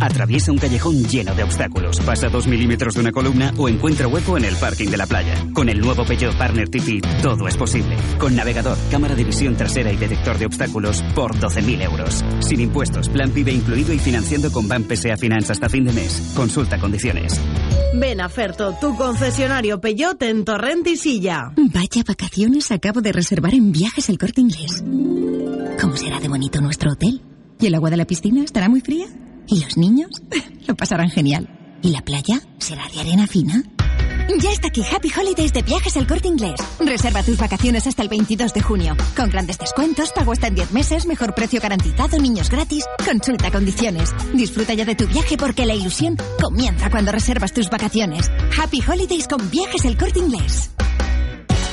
Speaker 17: Atraviesa un callejón lleno de obstáculos, pasa dos milímetros de una columna o encuentra hueco en el parking de la playa. Con el nuevo Peugeot Partner TT, todo es posible. Con navegador, cámara de visión trasera y detector de obstáculos por 12.000 euros. Sin impuestos, plan PIB incluido y financiando con Ban PSA Finance hasta fin de mes. Consulta condiciones.
Speaker 18: Ven a Ferto, tu concesionario Peugeot en Torrent y Silla.
Speaker 3: Vaya vacaciones acabo de reservar en viajes el corte inglés. ¿Cómo será de bonito nuestro hotel? ¿Y el agua de la piscina estará muy fría? ¿Y los niños? Lo pasarán genial. ¿Y la playa? ¿Será de arena fina? Ya está aquí Happy Holidays de Viajes El Corte Inglés. Reserva tus vacaciones hasta el 22 de junio. Con grandes descuentos, pago hasta en 10 meses, mejor precio garantizado, niños gratis. Consulta condiciones. Disfruta ya de tu viaje porque la ilusión comienza cuando reservas tus vacaciones. Happy Holidays con Viajes El Corte Inglés.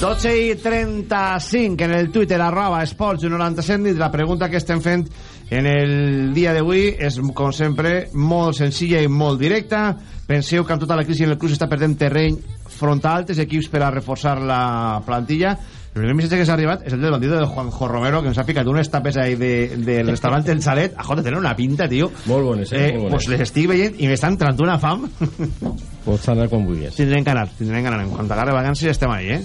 Speaker 1: Doce i 35 en el Twitter arroba esports 97 nit la pregunta que estem fent en el dia d'avui és com sempre molt senzilla i molt directa. Penseu que amb tota la crisi en el club està perdent terreny front a altres equips per a reforçar la plantilla. El primer missatge que s'ha arribat és el del bandido de Juanjo Romero que ens ha picat unes tapes ahí de, del restaurant El Salet a joder, tenen una pinta, tio.
Speaker 14: Molt bones, eh,
Speaker 1: eh
Speaker 14: molt bones.
Speaker 1: pues les estic veient i m'estan entrant una fam
Speaker 14: Pots anar quan vulguis.
Speaker 1: tindrem que anar, tindrem que anar en quant agarre vacances estem ahí, eh,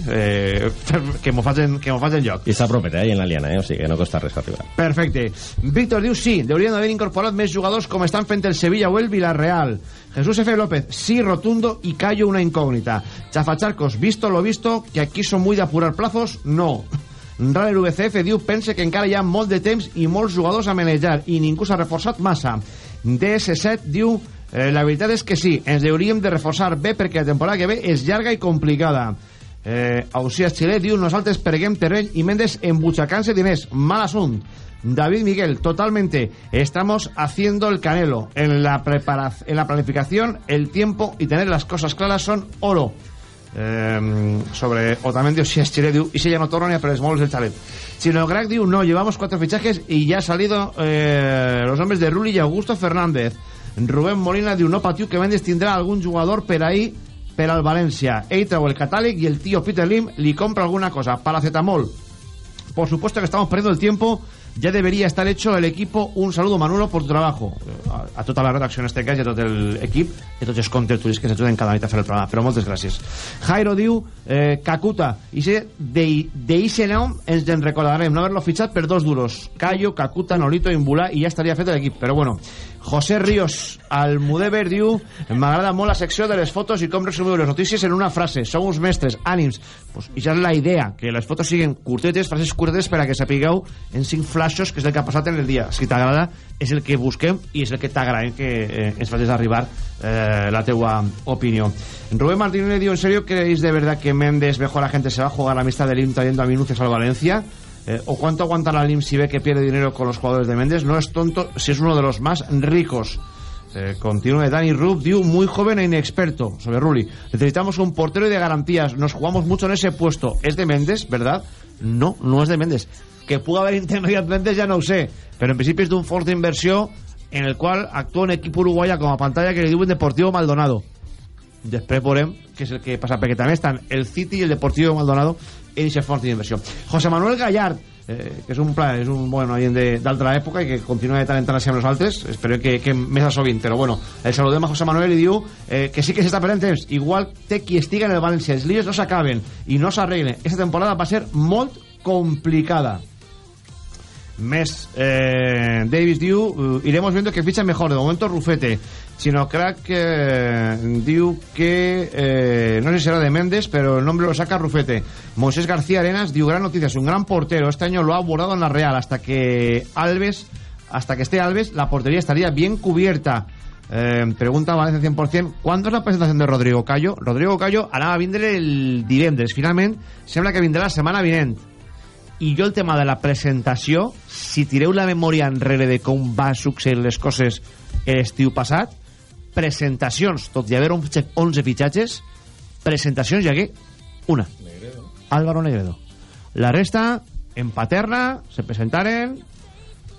Speaker 1: eh que m'ho facin, que facin lloc
Speaker 14: I està propet, eh, i en l'Aliana, eh? o sigui que no costa res arribar.
Speaker 1: Perfecte. Víctor diu sí, deurien haver incorporat més jugadors com estan fent el Sevilla o el Villarreal. Jesús F. López, sí, rotundo y callo una incógnita. Chafacharcos, visto lo visto, que aquí son muy de apurar plazos, no. Raller VCF diu pense que encara hi ha molt de temps i molts jugadors a manejar i ningú s'ha reforçat massa. DS7 diu eh, la veritat és que sí, ens hauríem de reforçar bé perquè la temporada que ve és llarga i complicada. Eh, Ausias Xilé diu nosaltres preguem terreny i Mendes embutxacant-se diners. Mal assunt. David Miguel, totalmente. Estamos haciendo el canelo. En la, en la planificación, el tiempo y tener las cosas claras son oro. Eh, sobre Otamendi es Chile diu, y si ya no torna ni a del Chalet. Chino Crack diu, no, llevamos cuatro fichajes y ya ha salido eh, los nombres de Rulli y Augusto Fernández. Rubén Molina diu, no patiu que Mendes tindrà algun jugador per ahí per al Valencia. Ell treu el catàleg y el tío Peter Lim li compra alguna cosa. Paracetamol. Por supuesto que estamos perdiendo el tiempo. Ya debería estar hecho el equipo. Un saludo, Manolo, por tu trabajo. A, a tota la redacció en este cas i a tot l'equip i a tots els contertulis que s'ajuden cada nit a fer el programa. Però moltes gràcies. Jairo diu, eh, Kakuta, i se d'eixe nom ens en recordarem no haver-lo fitxat per dos duros. Cayo, Kakuta, Norito, Imbulà i ja estaria fet l'equip. Però bueno, José Ríos Almudever diu m'agrada molt la secció de les fotos i com resumiu les notícies en una frase. Sou uns mestres, ànims. Pues, i ja és la idea, que les fotos siguin curtetes frases curtetes per a que sapigueu en cinc flashes que és el que ha passat en el dia. Si t'agrada és el que busquem i és el que t'agraem que eh, ens facis arribar eh, la teua opinió. Rubén Martínez diu en serio ¿creéis de verdad que Méndez mejor la gente se va a jugar la amistad del IM trayendo a minutos al Valencia? Eh, ¿O cuánto aguantará el IM si ve que pierde dinero con los jugadores de Méndez? No es tonto si es uno de los más ricos. Eh, continúe Dani Rub, diu muy joven e inexperto sobre Rulli. Necesitamos un portero y de garantías. Nos jugamos mucho en ese puesto. ¿Es de Méndez, verdad? No, no es de Méndez. Que pudo haber intermediat Méndez ya no sé. Pero en principio es d'un fons d'inversió en el qual actua un equip uruguaya com a pantalla que li diuen Deportivo Maldonado. Després veurem què és el que passa, perquè també estan el City i el Deportivo Maldonado en aquest fons d'inversió. José Manuel Gallard, eh, que és un pla, és un bueno, gent d'altra època i que continua de tant en tant així amb nosaltres, esperem que, que més a sovint, però bueno, el saludem a José Manuel i diu eh, que sí que s'està perdent temps, igual té qui estiga en el València, els líos no s'acaben i no s'arreglen, aquesta temporada va ser molt complicada més eh, Davis diu uh, iremos viendo que ficha mejor de momento Rufete Chino Crack eh, diu que eh, no sé si será de Méndez pero el nombre lo saca Rufete. Moisés García Arenas diu gran noticia es un gran portero este año lo ha abordado en la Real hasta que Alves hasta que esté Alves la portería estaría bien cubierta. Eh, pregunta Valencia 100% ¿cuándo es la presentación de Rodrigo Cayo? Rodrigo Cayo anava a vindre el divendres finalment sembla que vindrà la setmana vinent i jo el tema de la presentació si tireu la memòria enrere de com va succeir les coses l'estiu passat presentacions, tot i haver 11 fitxatges presentacions hi hagué una
Speaker 14: Negredo.
Speaker 1: Álvaro Negredo la resta en paterna se presentaren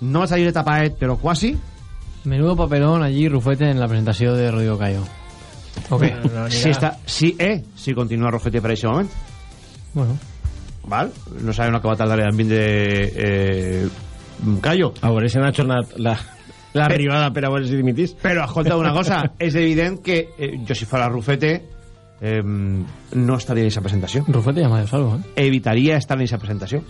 Speaker 1: no va salir de tapaet però quasi
Speaker 12: Menudo papelón allí Rufete en la presentació de Rodrigo Cayo. Ok.
Speaker 1: si, està, si, eh, si continua Rofete per aquest moment
Speaker 12: Bueno.
Speaker 1: Val? no sabem el que va tardar en vindre eh, Cayo
Speaker 14: a veure si han ajornat la, l'arribada per a veure si dimitís
Speaker 1: però escolta una cosa és evident que eh, jo si fora Rufete eh, no estaria en aquesta presentació.
Speaker 12: Rufete i Amadeu Salvo, eh?
Speaker 1: Evitaria estar en aquesta presentació.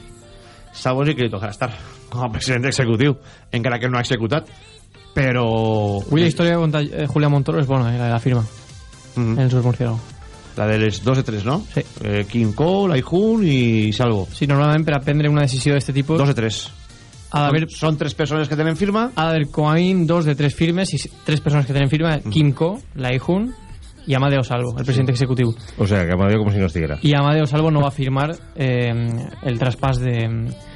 Speaker 1: Salvo que li tocarà estar com a president executiu, encara que no ha executat, però...
Speaker 12: Avui la història que conta eh, Julián Montoro és bona, eh, la de la firma. Mm -hmm. En el Murciélago.
Speaker 1: La de les dos de tres, no?
Speaker 12: Sí.
Speaker 1: Eh, Kim Cole, Aijun i Salvo.
Speaker 12: Sí, normalment per a prendre una decisió d'aquest tipus...
Speaker 1: Dos de tres.
Speaker 12: Ha d'haver...
Speaker 1: Són tres persones que tenen firma.
Speaker 12: Ha d'haver com a mínim dos de tres firmes i tres persones que tenen firma, mm. Kim Ko, Laihun i Amadeo Salvo, el president executiu.
Speaker 14: O sea, que Amadeo como si no estiguera.
Speaker 12: Y Amadeo Salvo no va a firmar eh, el traspàs de,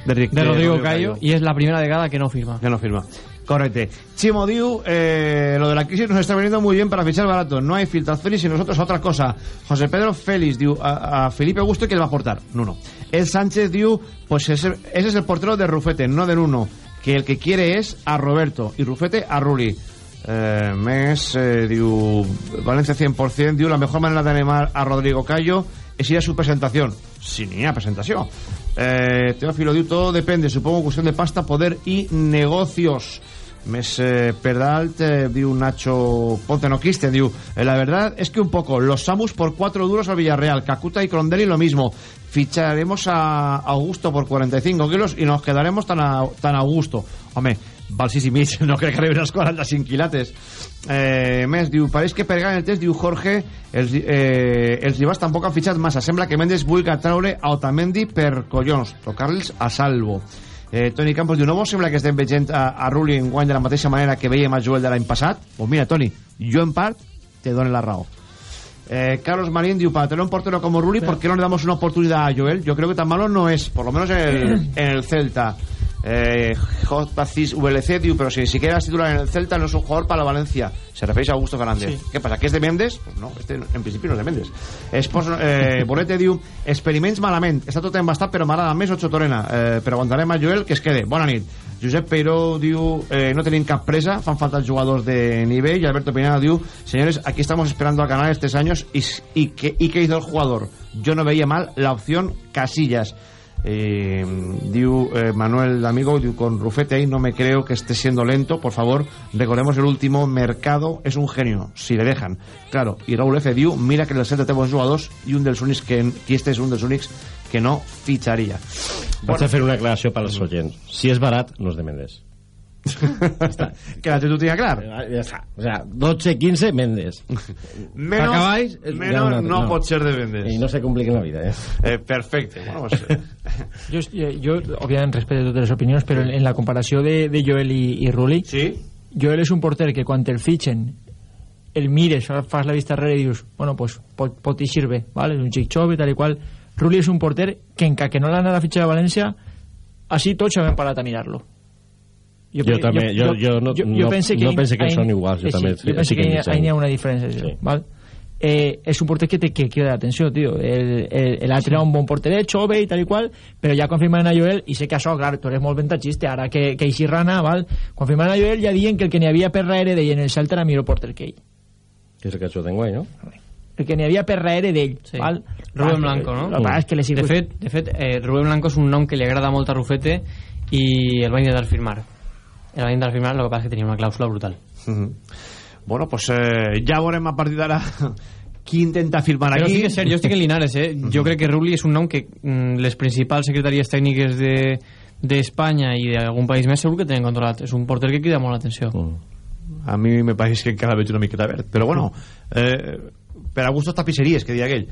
Speaker 1: de, Rick,
Speaker 12: de Rodrigo, Rodrigo Cayo, Cayo y es la primera vegada que no firma.
Speaker 1: Que no firma. Correcto. Chimo Diu, eh, lo de la crisis nos está veniendo muy bien para fichar barato. No hay filtraciones y nosotros otra cosa. José Pedro Félix, diu, a, a Felipe Augusto, ¿qué le va a aportar? No, no. El Sánchez, diu, pues ese, ese es el portero de Rufete, no de Nuno. Que el que quiere es a Roberto y Rufete a Ruli. Eh, més, eh, diu, Valencia 100%, diu, la mejor manera de animar a Rodrigo Cayo es ir a su presentación. Si ni a presentación. Eh, Teófilo diu, todo depende, supongo, cuestión de pasta, poder y negocios. Mes eh, Perdalt, eh, diu Nacho Ponte no quiste, diu eh, La verdad es que un poco Los Samus por cuatro duros al Villarreal Cacuta y Crondelli lo mismo Ficharemos a Augusto por 45 kilos Y nos quedaremos tan a, tan a gusto Home, val 6 i mig No crec que arribi als 45 quilates eh, Més, diu Pareix que per el test, diu Jorge Els, eh, els rivals tampoc han fitxat massa Sembla que Mendes vulgui traure a Otamendi per collons Tocar-los a salvo Eh, Toni Campos diu, no vos sembla que estem veient a, a Rulli en guany de la mateixa manera que veiem a Joel de l'any passat? Pues mira, Toni, jo en part te dono la raó. Eh, Carlos Marín diu, para tener un portero como Rulli, ¿por qué no le damos una oportunidad a Joel? Yo creo que tan malo no es, por lo menos en el, en el Celta. Eh, J. VLC diu, pero si ni siquiera es titular en el Celta, no es un jugador para la Valencia. Se refiere a Augusto Fernández. Sí. ¿Qué pasa? ¿Que es de Mendes? Pues no, este en principi no és de Mendes. Espos, eh, Bolete diu, experiments malament. Està tot embastat, però m'agrada més Ocho Torena. Eh, però aguantarem a Joel, que es quede. Bona nit. Josep Peiró diu, eh, no tenim cap presa, fan falta jugadors de nivell. Y Alberto Pineda diu, señores, aquí estamos esperando a ganar estos años. ¿Y, y, y qué hizo el jugador? Yo no veía mal la opción Casillas. Eh, diu eh, Manuel Amigo diu, con Rufete ahí no me creo que esté siendo lento por favor recordemos el último mercado es un genio si le dejan claro y Raúl F. Diu mira que el Celta bons jugadors i un dels únics que, este és un dels únics que no fitxaria
Speaker 14: vaig a fer una aclaració per als oients. Si és barat no és de Mendes
Speaker 1: que la tu tinga clar
Speaker 14: ja està. o sea, 12, 15, Mendes
Speaker 1: menos,
Speaker 14: Acabáis,
Speaker 1: menos una, no, no, pot ser de Mendes
Speaker 14: i no se compliquen la vida eh?
Speaker 1: Eh, perfecte bueno, pues,
Speaker 15: jo, jo, òbviament respeto totes les opinions però en, en la comparació de, de Joel i, i Rulli
Speaker 1: sí?
Speaker 15: Joel és un porter que quan el fitxen el mires, fas la vista darrere i dius bueno, pues, pot, pot eixir bé ¿vale? un xic xove tal i qual Rulli és un porter que encara que no l'han anat a fitxar a València així tots hem parat a mirar-lo
Speaker 14: jo, jo, també, jo, jo, jo, no, jo, jo pense que, no pense que són iguals jo,
Speaker 15: sí,
Speaker 14: també,
Speaker 15: jo penso que, que hi ha una diferència sí. val? Eh, és un porter que te que crida l'atenció tio l'altre sí. era un bon porteret jove i tal i qual però ja confirmant a Joel i sé que això, clar, tu eres molt ventatxista ara que, que així rana, val? confirmant a Joel ja diuen que el que n'hi havia per darrere d'ell en el Celta era millor porter que ell
Speaker 14: que és el que això d'enguany, no?
Speaker 15: el que n'hi havia per darrere d'ell sí. val?
Speaker 12: Rubén Blanco, no?
Speaker 15: Mm. És que
Speaker 12: de fet, de fet eh, Rubén Blanco és un nom que li agrada molt a Rufete i el va intentar firmar el va intentar firmar, lo que pasa es que tenía una cláusula brutal.
Speaker 1: Bueno, pues eh, ja veurem a partir d'ara qui intenta firmar
Speaker 12: Però
Speaker 1: aquí.
Speaker 12: sí cert, jo estic en Linares, eh? Uh -huh. Jo crec que Rulli és un nom que mm, les principals secretaries tècniques de d'Espanya de, i d'algun país més segur que tenen controlat. És un porter que crida molt l'atenció.
Speaker 1: A mi me pareix que encara veig una miqueta verd. Però bueno, eh, per a gustos tapisseries, que diria aquell.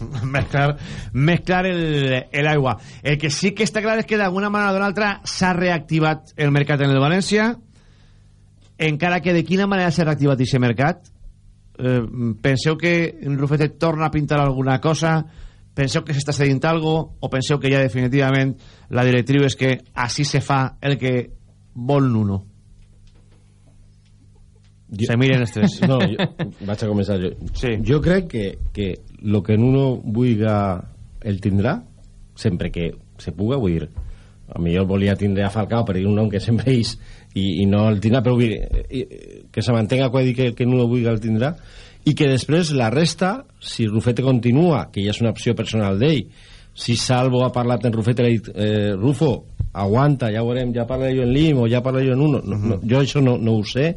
Speaker 1: mezclar, mezclar el, el aigua. El que sí que està clar és que d'alguna manera o d'una altra s'ha reactivat el mercat en el València, encara que de quina manera s'ha reactivat aquest mercat? Eh, penseu que Rufete torna a pintar alguna cosa? Penseu que s'està cedint algo? O penseu que ja definitivament la directriu és que així se fa el que vol Nuno? Jo... Se miren els tres.
Speaker 14: No, jo, vaig a començar jo. Sí. Jo crec que, que lo que en uno vulga el tindrà sempre que se puga vull dir a mi jo volia tindre a Falcao per dir un nom que sempre és i, i no el tindrà però vull dir, que se mantenga quan que, que no vulga el tindrà i que després la resta si Rufete continua que ja és una opció personal d'ell si Salvo ha parlat en Rufete l'ha dit eh, Rufo aguanta, ja veurem, ja parlaré jo en Lim o ja parlaré jo en Uno. No, no, jo això no, no ho sé,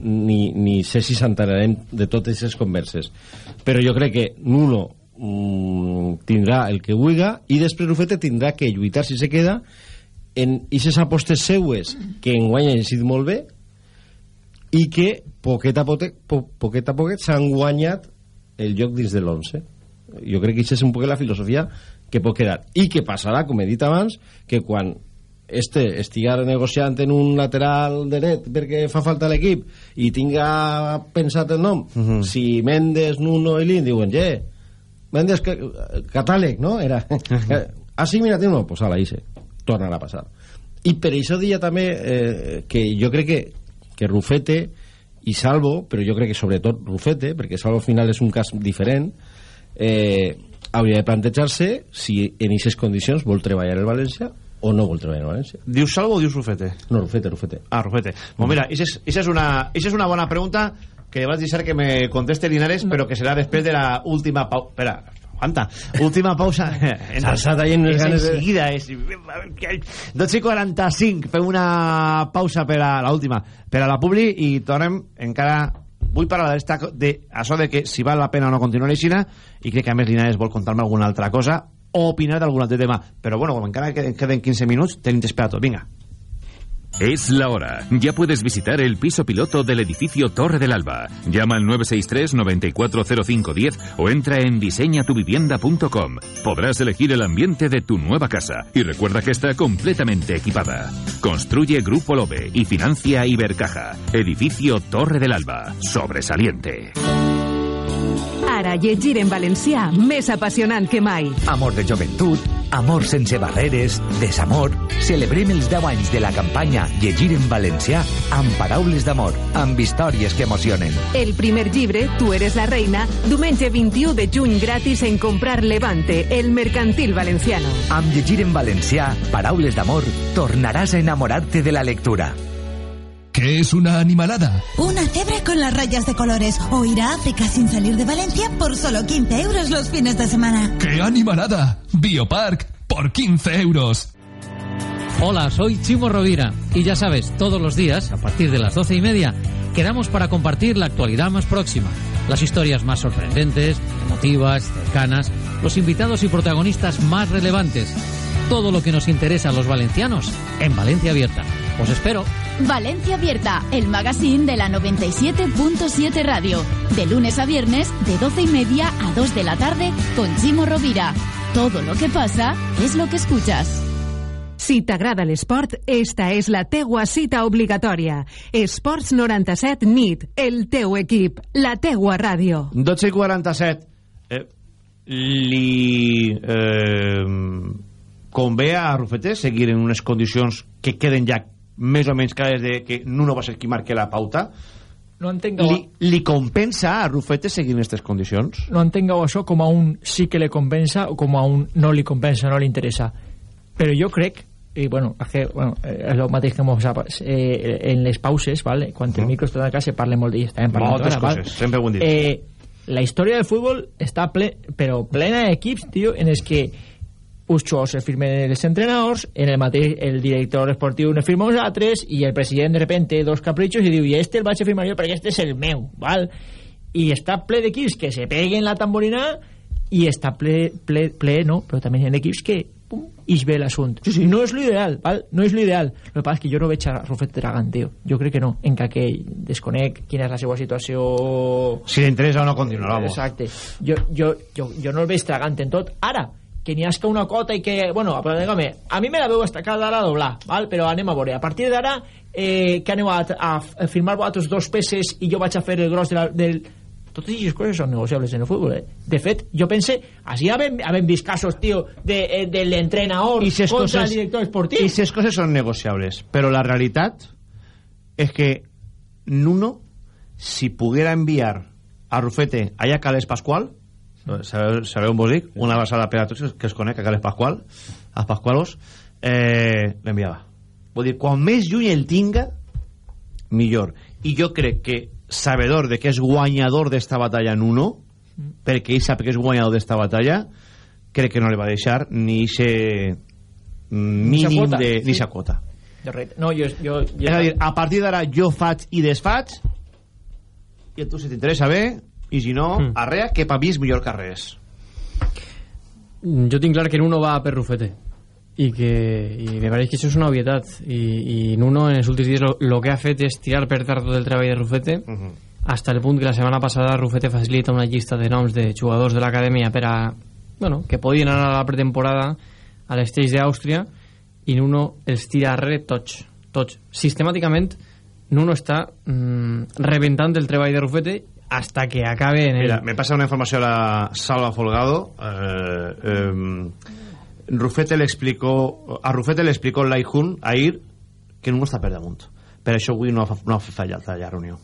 Speaker 14: ni, ni sé si s'enterarem de totes aquestes converses. Però jo crec que Nuno mm, tindrà el que vulga i després Rufete tindrà que lluitar si se queda en aquestes apostes seues que enguany han sigut molt bé i que poquet a poquet, po, poquet, a poquet s'han guanyat el lloc dins de l'11 jo crec que això és un poc la filosofia que pot quedar i que passarà, com he dit abans que quan este estiga negociant en un lateral dret perquè fa falta l'equip i tinga pensat el nom. Uh -huh. si Mendes, Nuno i Lin diuen yeah, Mendes catàleg no? era. Ah sí, mira, no, pues ala, hice tornarà a passar i per això dia també eh, que jo crec que, que Rufete i Salvo, però jo crec que sobretot Rufete, perquè Salvo al final és un cas diferent eh, hauria de plantejar-se si en aquestes condicions vol treballar el València o no vol treballar en València.
Speaker 1: Dius Salvo o dius Rufete?
Speaker 14: No, Rufete, Rufete.
Speaker 1: Ah, Rufete. Bon, mira, això és, és, una, és una bona pregunta que vaig dir que me conteste Linares, però que serà després de la última pausa. Espera, aguanta. Última pausa.
Speaker 14: S'ha ahí en les ganes
Speaker 1: de... Enseguida, és... 12 i 45. Fem una pausa per a l'última. Per a la Publi i tornem encara vull parlar de això de que si val la pena o no continuar aixina i crec que a més Linares vol contar-me alguna altra cosa o opinar d'algun altre tema però bueno, encara queden 15 minuts tenim d'esperar tot, vinga
Speaker 19: Es la hora. Ya puedes visitar el piso piloto del edificio Torre del Alba. Llama al 963-940510 o entra en diseñatuvivienda.com. Podrás elegir el ambiente de tu nueva casa y recuerda que está completamente equipada. Construye Grupo Lobe y financia Ibercaja. Edificio Torre del Alba. Sobresaliente.
Speaker 7: Ara llegir en valencià més apassionant que mai.
Speaker 8: Amor de joventut, amor sense barreres, desamor... Celebrem els 10 anys de la campanya Llegir en valencià amb paraules d'amor, amb històries que emocionen.
Speaker 7: El primer llibre, Tu eres la reina, diumenge 21 de juny gratis en comprar Levante, el mercantil valenciano.
Speaker 8: Amb Llegir en valencià, paraules d'amor, tornaràs a enamorar-te de la lectura.
Speaker 2: ¿Qué es una animalada?
Speaker 20: Una cebra con las rayas de colores. O ir a África sin salir de Valencia por solo 15 euros los fines de semana.
Speaker 2: ¡Qué animalada! Biopark por 15 euros.
Speaker 9: Hola, soy Chimo Rovira y ya sabes, todos los días, a partir de las doce y media, quedamos para compartir la actualidad más próxima, las historias más sorprendentes, emotivas, cercanas, los invitados y protagonistas más relevantes, todo lo que nos interesa a los valencianos en Valencia Abierta. Os espero.
Speaker 21: Valencia Abierta, el magazine de la 97.7 Radio. De lunes a viernes, de 12 y media a 2 de la tarde, con Chimo Rovira. Todo lo que pasa es lo que escuchas.
Speaker 7: Si t'agrada l'esport, esta és la teua cita obligatòria. Esports 97 NIT, el teu equip, la teua ràdio.
Speaker 1: 12 i 47. Eh, li eh, convé a Rufeté seguir en unes condicions que queden ja més o menys clares de que Nuno va ser qui marque la pauta
Speaker 15: no entengueu...
Speaker 1: Li, li compensa a Rufete seguir aquestes condicions?
Speaker 15: No entengueu això com a un sí que le compensa o com a un no li compensa, no li interessa. Però jo crec, i bueno, és, que, bueno, és el mateix que mos eh, en les pauses, vale? quan el micro està a casa parlem molt d'ells, estem parlant
Speaker 1: Moltes coses, vale? sempre ho hem dit.
Speaker 15: Eh, la història del futbol està ple, però plena d'equips, tio, en els que xos se firmen els entrenadors, en el mateix el director esportiu ne firma uns altres i el president de repente dos capritxos i diu i este el vaig a firmar jo perquè este és el meu, val? I està ple d'equips que se peguen la tamborina i està ple, ple, ple no, però també hi ha equips que pum, ix bé l'assunt. Sí, sí. No és l'ideal, val? No és l'ideal. El que passa és que jo no veig a Rufet Dragan, tio. Jo crec que no. En que desconec quina és la seva situació...
Speaker 1: Si li interessa o no continuarà.
Speaker 15: Exacte. Jo, jo, jo, jo no el veig tragant en tot. Ara, que n'hi hagi una cota i que, bueno, però dígame, a mi me la veu estacada ara a doblar, val? però anem a veure, a partir d'ara eh, que aneu a, a, firmar vosaltres dos peces i jo vaig a fer el gros de la, del... Totes aquestes coses són negociables en el futbol, eh? De fet, jo pense, així havem, havem vist casos, tio, de, eh, de l'entrenador contra coses, el director esportiu.
Speaker 1: I aquestes coses són negociables, però la realitat és que Nuno, si poguera enviar a Rufete allà a Cales Pasqual, sabeu, sabeu on vos dic? Una basada per a tots que es conec, a Carles Pasqual, a Pasqualos, eh, l'enviava. Vull dir, quan més lluny el tinga, millor. I jo crec que, sabedor de que és guanyador d'esta batalla en uno, perquè ell sap que és guanyador d'esta batalla, crec que no li va deixar ni se mínim
Speaker 15: quota,
Speaker 1: de... Ni sa quota.
Speaker 15: No, jo... jo, jo
Speaker 1: És a dir, a partir d'ara jo faig i desfaig i a tu si t'interessa bé i si no,
Speaker 12: Mm.
Speaker 1: arrea que pa mi és millor que res.
Speaker 12: Jo tinc clar que Nuno va per Rufete i que i me pareix que això és una obvietat i, i Nuno en els últims dies lo, lo que ha fet és tirar per tard tot el treball de Rufete
Speaker 1: Uh -huh.
Speaker 12: hasta el punt que la setmana passada Rufete facilita una llista de noms de jugadors de l'acadèmia per a, bueno, que podien anar a la pretemporada a l'Esteix d'Àustria i Nuno els tira arrere tots, tots. Sistemàticament Nuno està mm, rebentant el treball de Rufete hasta que acabe en el...
Speaker 1: Mira, me pasa una información a la Salva Folgado. Eh, eh, Rufete le explicó, a Rufete le explicó Laihun ahir que no està per damunt. Per això avui no ha, no ha fallat la reunió.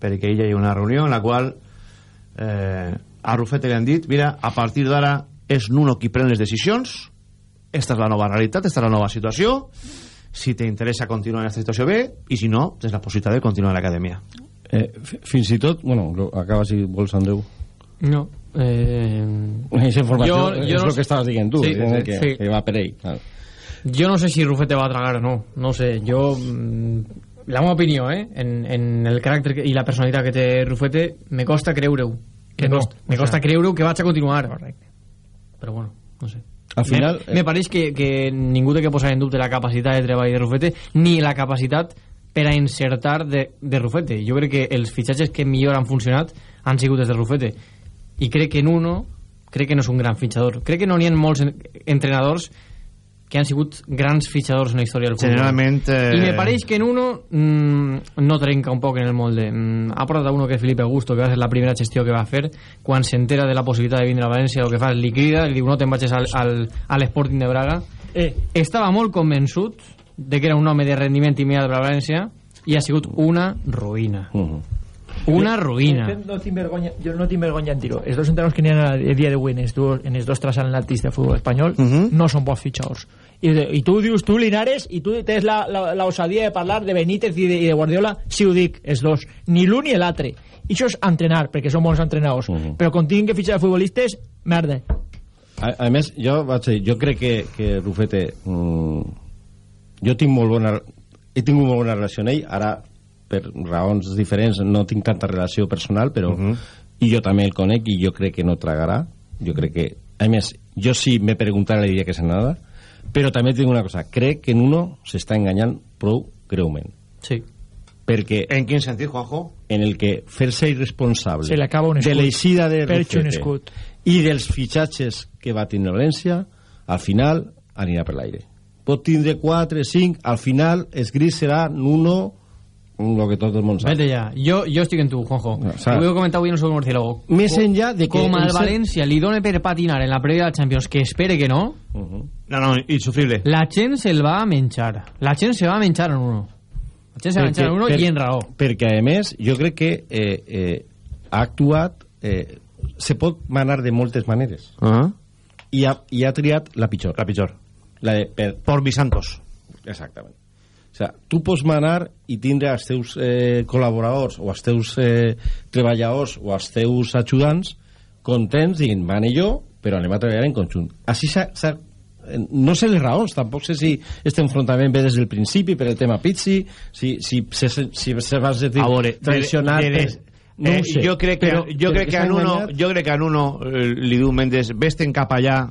Speaker 1: Perquè ella hi ha una reunió en la qual eh, a Rufete li han dit mira, a partir d'ara és Nuno qui pren les decisions esta és la nova realitat, esta és la nova situació si t'interessa continuar en aquesta situació bé i si no, tens la possibilitat de continuar a l'acadèmia
Speaker 14: Eh, fi- fins i tot, bueno, acaba si vols, Andreu.
Speaker 12: No. Eh...
Speaker 14: Esa informació
Speaker 12: Jo-
Speaker 14: és
Speaker 12: jo no
Speaker 14: el
Speaker 12: sé-
Speaker 14: que estaves dient tu,
Speaker 12: Sí,
Speaker 14: eh,
Speaker 12: sí,
Speaker 14: que,
Speaker 12: sí.
Speaker 14: que va per ell. Claro.
Speaker 12: Jo no sé si Rufete va a tragar o no. No sé, jo... mm, La meva opinió, eh? En, en el caràcter i la personalitat que té Rufete, me costa creure-ho.
Speaker 15: Que
Speaker 12: me
Speaker 15: no,
Speaker 12: costa, me
Speaker 15: o
Speaker 12: costa
Speaker 15: sea.
Speaker 12: creure-ho que vaig a continuar. Correcte. Però bueno, no sé.
Speaker 14: Al final,
Speaker 12: Me, me pareix que, que ningú té que posar en dubte la capacitat de treball de Rufete ni la capacitat per a insertar de, de Rufete. Jo crec que els fitxatges que millor han funcionat han sigut des de Rufete. I crec que en uno, crec que no és un gran fitxador. Crec que no n'hi ha molts en- entrenadors que han sigut grans fitxadors en la història del futbol.
Speaker 1: Generalment, eh,
Speaker 12: I me pareix que en uno mm, no trenca un poc en el molde. Mm, ha portat a uno que és Felipe Augusto, que va ser la primera gestió que va fer, quan s'entera de la possibilitat de vindre a València, el que fa és liquida, li diu no te'n vagis al, al, a l'Sporting de Braga.
Speaker 15: Eh.
Speaker 12: Estava molt convençut de que era un home de rendiment immediat per a València i ha sigut una ruïna. Una ruïna.
Speaker 15: Jo no tinc vergonya, jo no tinc vergonya en dir-ho. Els dos entrenadors que n'hi ha a dia d'avui en els dos, en els dos transatlàntics de futbol espanyol no són bons fitxadors. I, I tu dius, tu Linares, i tu tens la, la, la osadia de parlar de Benítez i de, i de Guardiola, si ho dic, els dos. Ni l'un ni l'altre. I això és entrenar, perquè són bons entrenadors. Però quan tinguin que fitxar futbolistes, merda.
Speaker 14: A, a més, jo, vaig dir, jo crec que, que Rufete... Mm, jo tinc molt bona... He tingut molt bona relació amb ell, ara, per raons diferents, no tinc tanta relació personal, però... I jo també el conec i jo crec que no tragarà. Jo crec que... A més, jo sí me preguntara le diria que se nada, però també tinc una cosa. Crec que en uno s'està enganyant prou greument.
Speaker 12: Sí.
Speaker 14: Perquè...
Speaker 1: En quin sentit, Juanjo?
Speaker 14: En el que fer-se irresponsable
Speaker 15: Se acaba un
Speaker 14: de
Speaker 15: escut.
Speaker 14: l'eixida de
Speaker 15: un
Speaker 14: Rufete
Speaker 15: escut.
Speaker 14: i dels fitxatges que va tindre València, al final anirà per l'aire. Pot tindre 4, 5, al final el gris serà Nuno, el que tot el món sap.
Speaker 12: Vete ja. Jo, jo estic en tu, Juanjo.
Speaker 14: o
Speaker 12: Ho he comentat avui en el segon Murciélago.
Speaker 14: Més enllà de que
Speaker 12: Com al València li done per patinar en la prèvia del Champions, que espere que no,
Speaker 1: No, no, insufrible.
Speaker 12: la gent se'l va a menjar. La gent se va a menjar en uno. La gent se va a menjar en uno i en raó.
Speaker 14: Perquè, a més, jo crec que eh, eh, ha actuat... Eh, se pot manar de moltes maneres.
Speaker 1: Ah.
Speaker 14: I, ha, I ha triat la pitjor.
Speaker 1: La pitjor.
Speaker 14: La de, per,
Speaker 1: Por mis santos.
Speaker 14: Exactament. O sea, tu pots manar i tindre els teus eh, col·laboradors o els teus eh, treballadors o els teus ajudants contents dient, mane jo, però anem a treballar en conjunt. Així s'ha... eh, no sé les raons, tampoc sé si este enfrontament ve des del principi per el tema Pizzi, si, si, si, si, si se va sentir
Speaker 1: A veure,
Speaker 14: traicionat
Speaker 1: de- de-
Speaker 14: per- no
Speaker 1: eh,
Speaker 14: sé,
Speaker 1: jo crec que,
Speaker 14: però
Speaker 1: jo crec que
Speaker 14: s'ha
Speaker 1: en uno, jo crec que en uno eh, li diu Mendes vés-te'n cap allà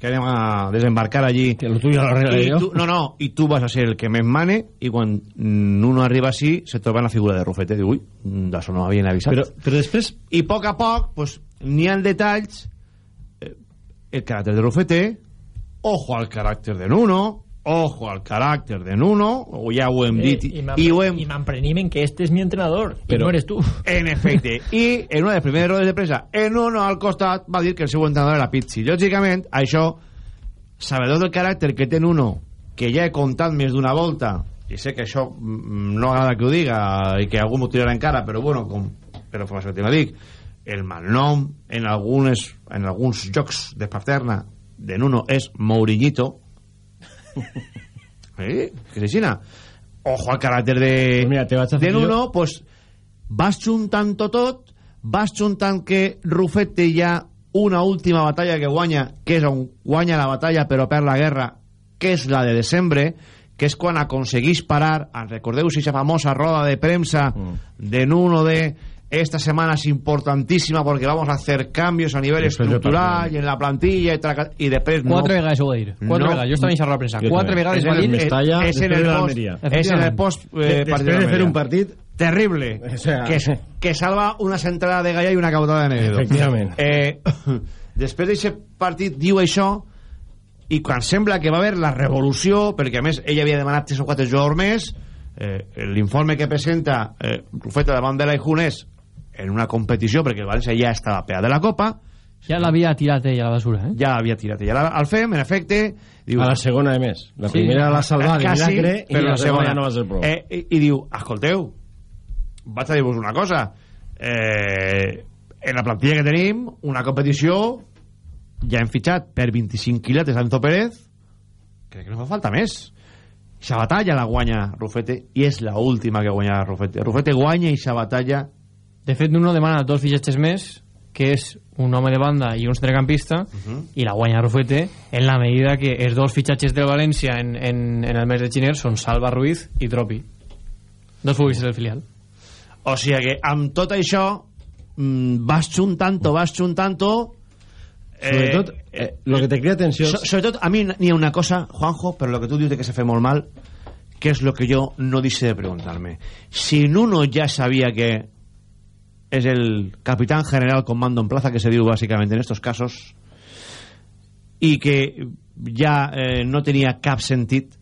Speaker 1: que anem a desembarcar allí
Speaker 14: que lo tuyo lo arreglaré yo.
Speaker 1: tu, no, no, i tu vas a ser el que més mane quan mm, uno arriba així se troba en la figura de Rufete diu, ui, mm, d'això no m'havien avisat
Speaker 14: però, però després
Speaker 1: i a poc a poc pues, n'hi ha detalls eh, el caràcter de Rufete ojo al caràcter de Nuno ojo al caràcter de Nuno o ja ho hem dit
Speaker 15: Eh,
Speaker 1: i, ho hem
Speaker 15: m'emprenim que este és mi entrenador,
Speaker 1: Però-
Speaker 15: i no eres tu.
Speaker 1: En efecte. I en una de les primeres rodes de pressa, en uno al costat va dir que el seu entrenador era Pizzi. Lògicament, això, sabedor del caràcter que té en uno, que ja he contat més d'una volta, i sé que això mm, no agrada que ho diga i que algú m'ho tirarà en cara, però bueno, com per informació que te la dic, el malnom en, algunes, en alguns jocs de paterna de Nuno és Mourinhito. ¿Eh? Cristina. Ojo al caràcter de,
Speaker 14: Pues mira, te vas a
Speaker 1: de Nuno, pues vas juntant-ho tot, vas juntant que Rufet té ja una última batalla que guanya, que és on guanya la batalla però perd la guerra, que és la de desembre, que és quan aconseguís parar, en recordeu si esa famosa roda de premsa
Speaker 14: Mm.
Speaker 1: de Nuno de esta semana es importantísima porque vamos a hacer cambios a nivel
Speaker 12: Després del
Speaker 1: estructural y en la plantilla y, traca- y després no.
Speaker 12: Quatre vegades ho va dir. Quatre vegades. Jo estava en xerrada de premsa. Quatre vegades va dir...
Speaker 1: És en el post, és en el post eh, partit
Speaker 14: de fer
Speaker 1: d'Almeria.
Speaker 14: un partit
Speaker 1: terrible
Speaker 14: O sea-
Speaker 1: que, que salva una centrada de Gaia i una cautada de Negredo
Speaker 14: Efectivament.
Speaker 1: eh, després d'aquest partit diu això i quan sembla que va haver la revolució perquè a més ell havia demanat 3 o 4 jugadors més eh, l'informe que presenta eh, Rufeta davant de la Ijunes en una competició perquè el València ja estava pegat de la Copa
Speaker 12: Ja l'havia tirat ell a la basura, eh?
Speaker 1: ja havia tirat ella al FEM, en efecte diu,
Speaker 14: A la segona, a més. La
Speaker 1: Sí.
Speaker 14: primera la salva de
Speaker 1: Quasi,
Speaker 14: milagre i
Speaker 1: però
Speaker 14: la segona no va ser prou.
Speaker 1: Eh, i, I diu, escolteu, vaig a dir-vos una cosa. Eh, en la plantilla que tenim, una competició, ja hem fitxat per 25 quilates a Enzo Pérez, crec que no fa falta més. Esa batalla la guanya Rufete i és la última que guanya Rufete. Rufete guanya i esa batalla
Speaker 12: De fet, Nuno demana dos fitxatges més, que és un home de banda i un centrecampista,
Speaker 1: Mhm.
Speaker 12: i la guanya Rufete en la medida que els dos fitxatges del València en, en, en el mes de gener són Salva Ruiz i Tropi. Dos futbolistes del filial.
Speaker 1: O sigui que amb tot això mm, vas juntant-ho, vas juntant-ho
Speaker 14: Sobretot, eh, lo que te crea tensió...
Speaker 1: So, sobretot, a mi n'hi ha una cosa, Juanjo, però lo que tu dius de que se fe molt mal, que és lo que jo no deixe de preguntar-me. Si Nuno ja sabia que és el capitán general con mando en plaza, que se diu bàsicament en estos casos, i que ja eh, no tenia cap sentit,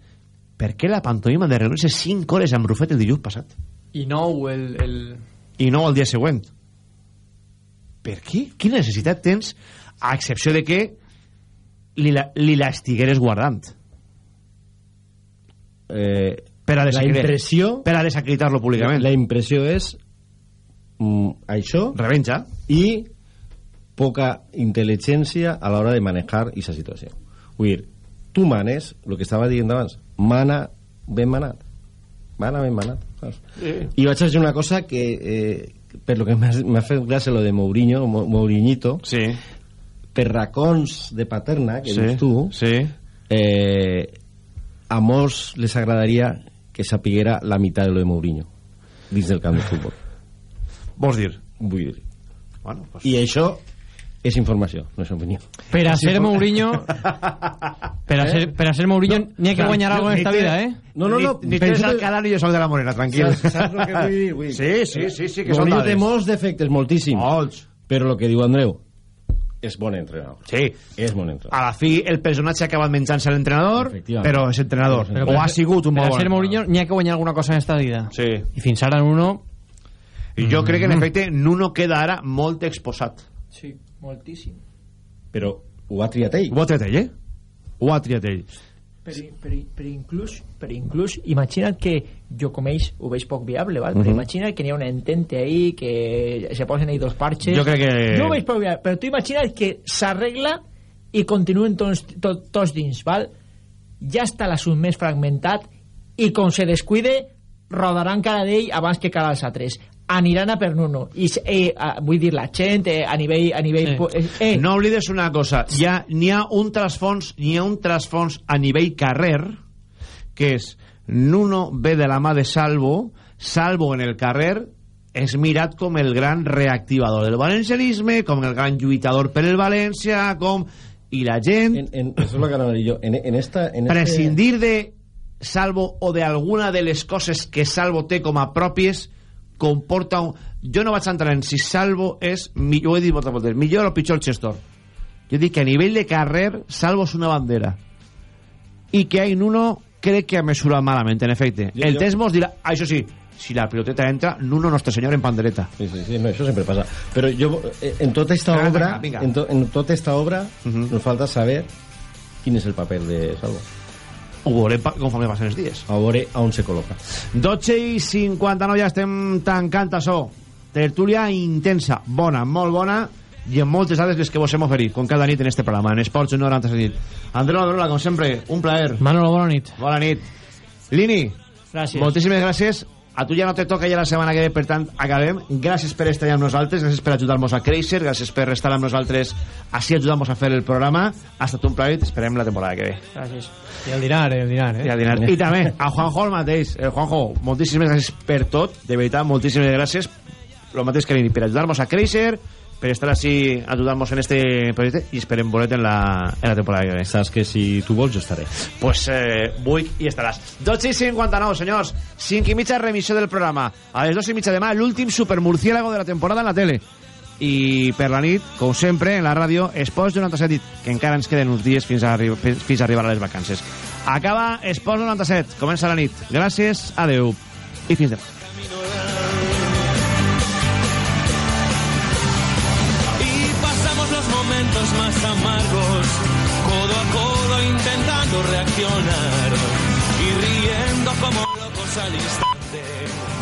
Speaker 1: per què la pantomima de reunir-se 5 hores amb Rufet el dilluns passat?
Speaker 12: I nou el... el...
Speaker 1: i no el dia següent. Per què? Quina necessitat tens a excepció de que li la, li la estigueres guardant?
Speaker 14: Eh,
Speaker 1: per a
Speaker 14: la impressió...
Speaker 1: Per a desacreditar-lo públicament.
Speaker 14: La impressió és mm, això...
Speaker 1: Revenja.
Speaker 14: I poca intel·ligència a l'hora de manejar aquesta situació. Vull dir, tu manes, el que estava dient abans, mana ben manat. Mana ben manat. saps?
Speaker 1: Sí.
Speaker 14: I vaig a dir una cosa que, eh, per lo que m'ha fet gràcia lo de Mourinho, Mo- Mouriñito,
Speaker 1: sí.
Speaker 14: per racons de paterna, que
Speaker 1: Sí,
Speaker 14: dius tu,
Speaker 1: sí.
Speaker 14: eh, a molts les agradaria que sapiguera la meitat de lo de Mourinho dins del camp de futbol.
Speaker 1: Vols dir?
Speaker 14: Vull dir.
Speaker 1: Bueno, pues...
Speaker 14: I això és informació, no és opinió.
Speaker 12: Per a ser Mourinho... Per a
Speaker 14: Eh?
Speaker 12: ser, per a ser Mourinho n'hi ha que guanyar algo en esta vida, eh?
Speaker 14: No, no, no.
Speaker 1: Ni, ni tens Alcalá ni jo soc de la Morena, tranquil.
Speaker 14: Saps, saps el que vull dir? Vull dir.
Speaker 1: Sí, sí, sí, sí, que són
Speaker 14: Mourinho té
Speaker 1: dades.
Speaker 14: molts defectes, moltíssims.
Speaker 1: Molts.
Speaker 14: Però el que diu Andreu, és bon entrenador.
Speaker 1: Sí.
Speaker 14: És bon entrenador.
Speaker 1: A la fi, el personatge ha acabat menjant-se l'entrenador, però és entrenador.
Speaker 12: Però
Speaker 1: o
Speaker 12: per
Speaker 1: ha
Speaker 12: ser-
Speaker 1: sigut un
Speaker 12: per
Speaker 1: molt
Speaker 12: a
Speaker 1: bon
Speaker 12: ser Mourinho n'hi ha que guanyar alguna cosa en esta vida.
Speaker 1: Sí.
Speaker 12: I fins ara Nuno...
Speaker 1: I jo crec que, en efecte, Nuno queda ara molt exposat.
Speaker 15: Sí, moltíssim.
Speaker 14: Però ho ha triat ell.
Speaker 1: Ho ha triat ell, eh? Ho ha triat ell.
Speaker 15: Per, per, per, inclús, per inclús, imagina't que jo com ells ho veig poc viable, val?
Speaker 1: Mhm.
Speaker 15: però imagina't que n'hi ha un entente ahí, que se posen ahí dos parches.
Speaker 1: Jo crec que-
Speaker 15: No ho veig poc viable, però tu imagina't que s'arregla i continuen tots, tots, tots dins, val? Ja està l'assumpte més fragmentat i com se descuide rodaran cara d'ell abans que cara als altres aniran a per Nuno. I, eh, vull dir la gent eh, a nivell, a nivell eh, eh,
Speaker 1: No oblides una cosa, ha, n'hi ha un trasfons, n'hi ha un trasfons a nivell carrer, que és Nuno ve de la mà de Salvo, Salvo en el carrer és mirat com el gran reactivador del valencianisme, com el gran lluitador per el València, com... I la gent...
Speaker 14: En, en, eso es lo que anava jo. En, en esta... En
Speaker 1: prescindir de Salvo o de alguna de les coses que Salvo té com a pròpies comporta un... Jo no vaig entrar en si Salvo és, mi- ho he dit moltes voltes, millor o pitjor el Chestor. Jo dic que a nivell de carrer Salvo és una bandera i que hay Nuno crec que ha mesurat malament, en efecte.
Speaker 14: Jo-
Speaker 1: el
Speaker 14: jo-
Speaker 1: temps mos dirà, ah, això sí, si la piloteta entra, Nuno nostre senyor en pandereta.
Speaker 14: Sí, sí, sí, no, eso siempre pasa. Pero yo, eh, en toda esta obra. En, to- en toda esta obra, nos falta saber quién es el papel de Salvo.
Speaker 1: Ho veurem conforme passen els dies.
Speaker 14: A veure on se col·loca.
Speaker 1: 12 i 59 ja estem tancant això. Tertúlia intensa, bona, molt bona, i amb moltes dades les que vos hem oferit, com cada nit en este programa, en Esports 90 nit. Andreu Alberola, com sempre, un plaer.
Speaker 12: Manolo, bona nit.
Speaker 1: Bona nit. Lini,
Speaker 15: Gràcies.
Speaker 1: moltíssimes gràcies. A tu ja no te toca ja la setmana que ve, per tant, acabem. Gràcies per estar amb nosaltres, gràcies per ajudar-nos a créixer, gràcies per estar amb nosaltres, així ajudar-nos a fer el programa. Ha estat un plaer, esperem la temporada que ve.
Speaker 11: Gràcies. I el dinar, el dinar, eh?
Speaker 1: I, el dinar. I també a Juanjo el mateix. El Juanjo, moltíssimes gràcies per tot, de veritat, moltíssimes gràcies. Lo mateix que per ajudar-nos a créixer, per estar així ajudant-nos en este projecte i esperem voler en la, en la temporada que ve.
Speaker 14: Saps que si tu vols jo estaré.
Speaker 1: Pues eh, vull i estaràs. 12 i 59, senyors. 5 i mitja remissió del programa. A les 2 i mitja demà, l'últim supermurciélago de la temporada en la tele. I per la nit, com sempre, en la ràdio, Esports 97, que encara ens queden uns dies fins a, arri fins a arribar a les vacances. Acaba Esports 97. Comença la nit. Gràcies, adeu i fins demà.
Speaker 22: Momentos más amargos, codo a codo intentando reaccionar y riendo como locos al instante.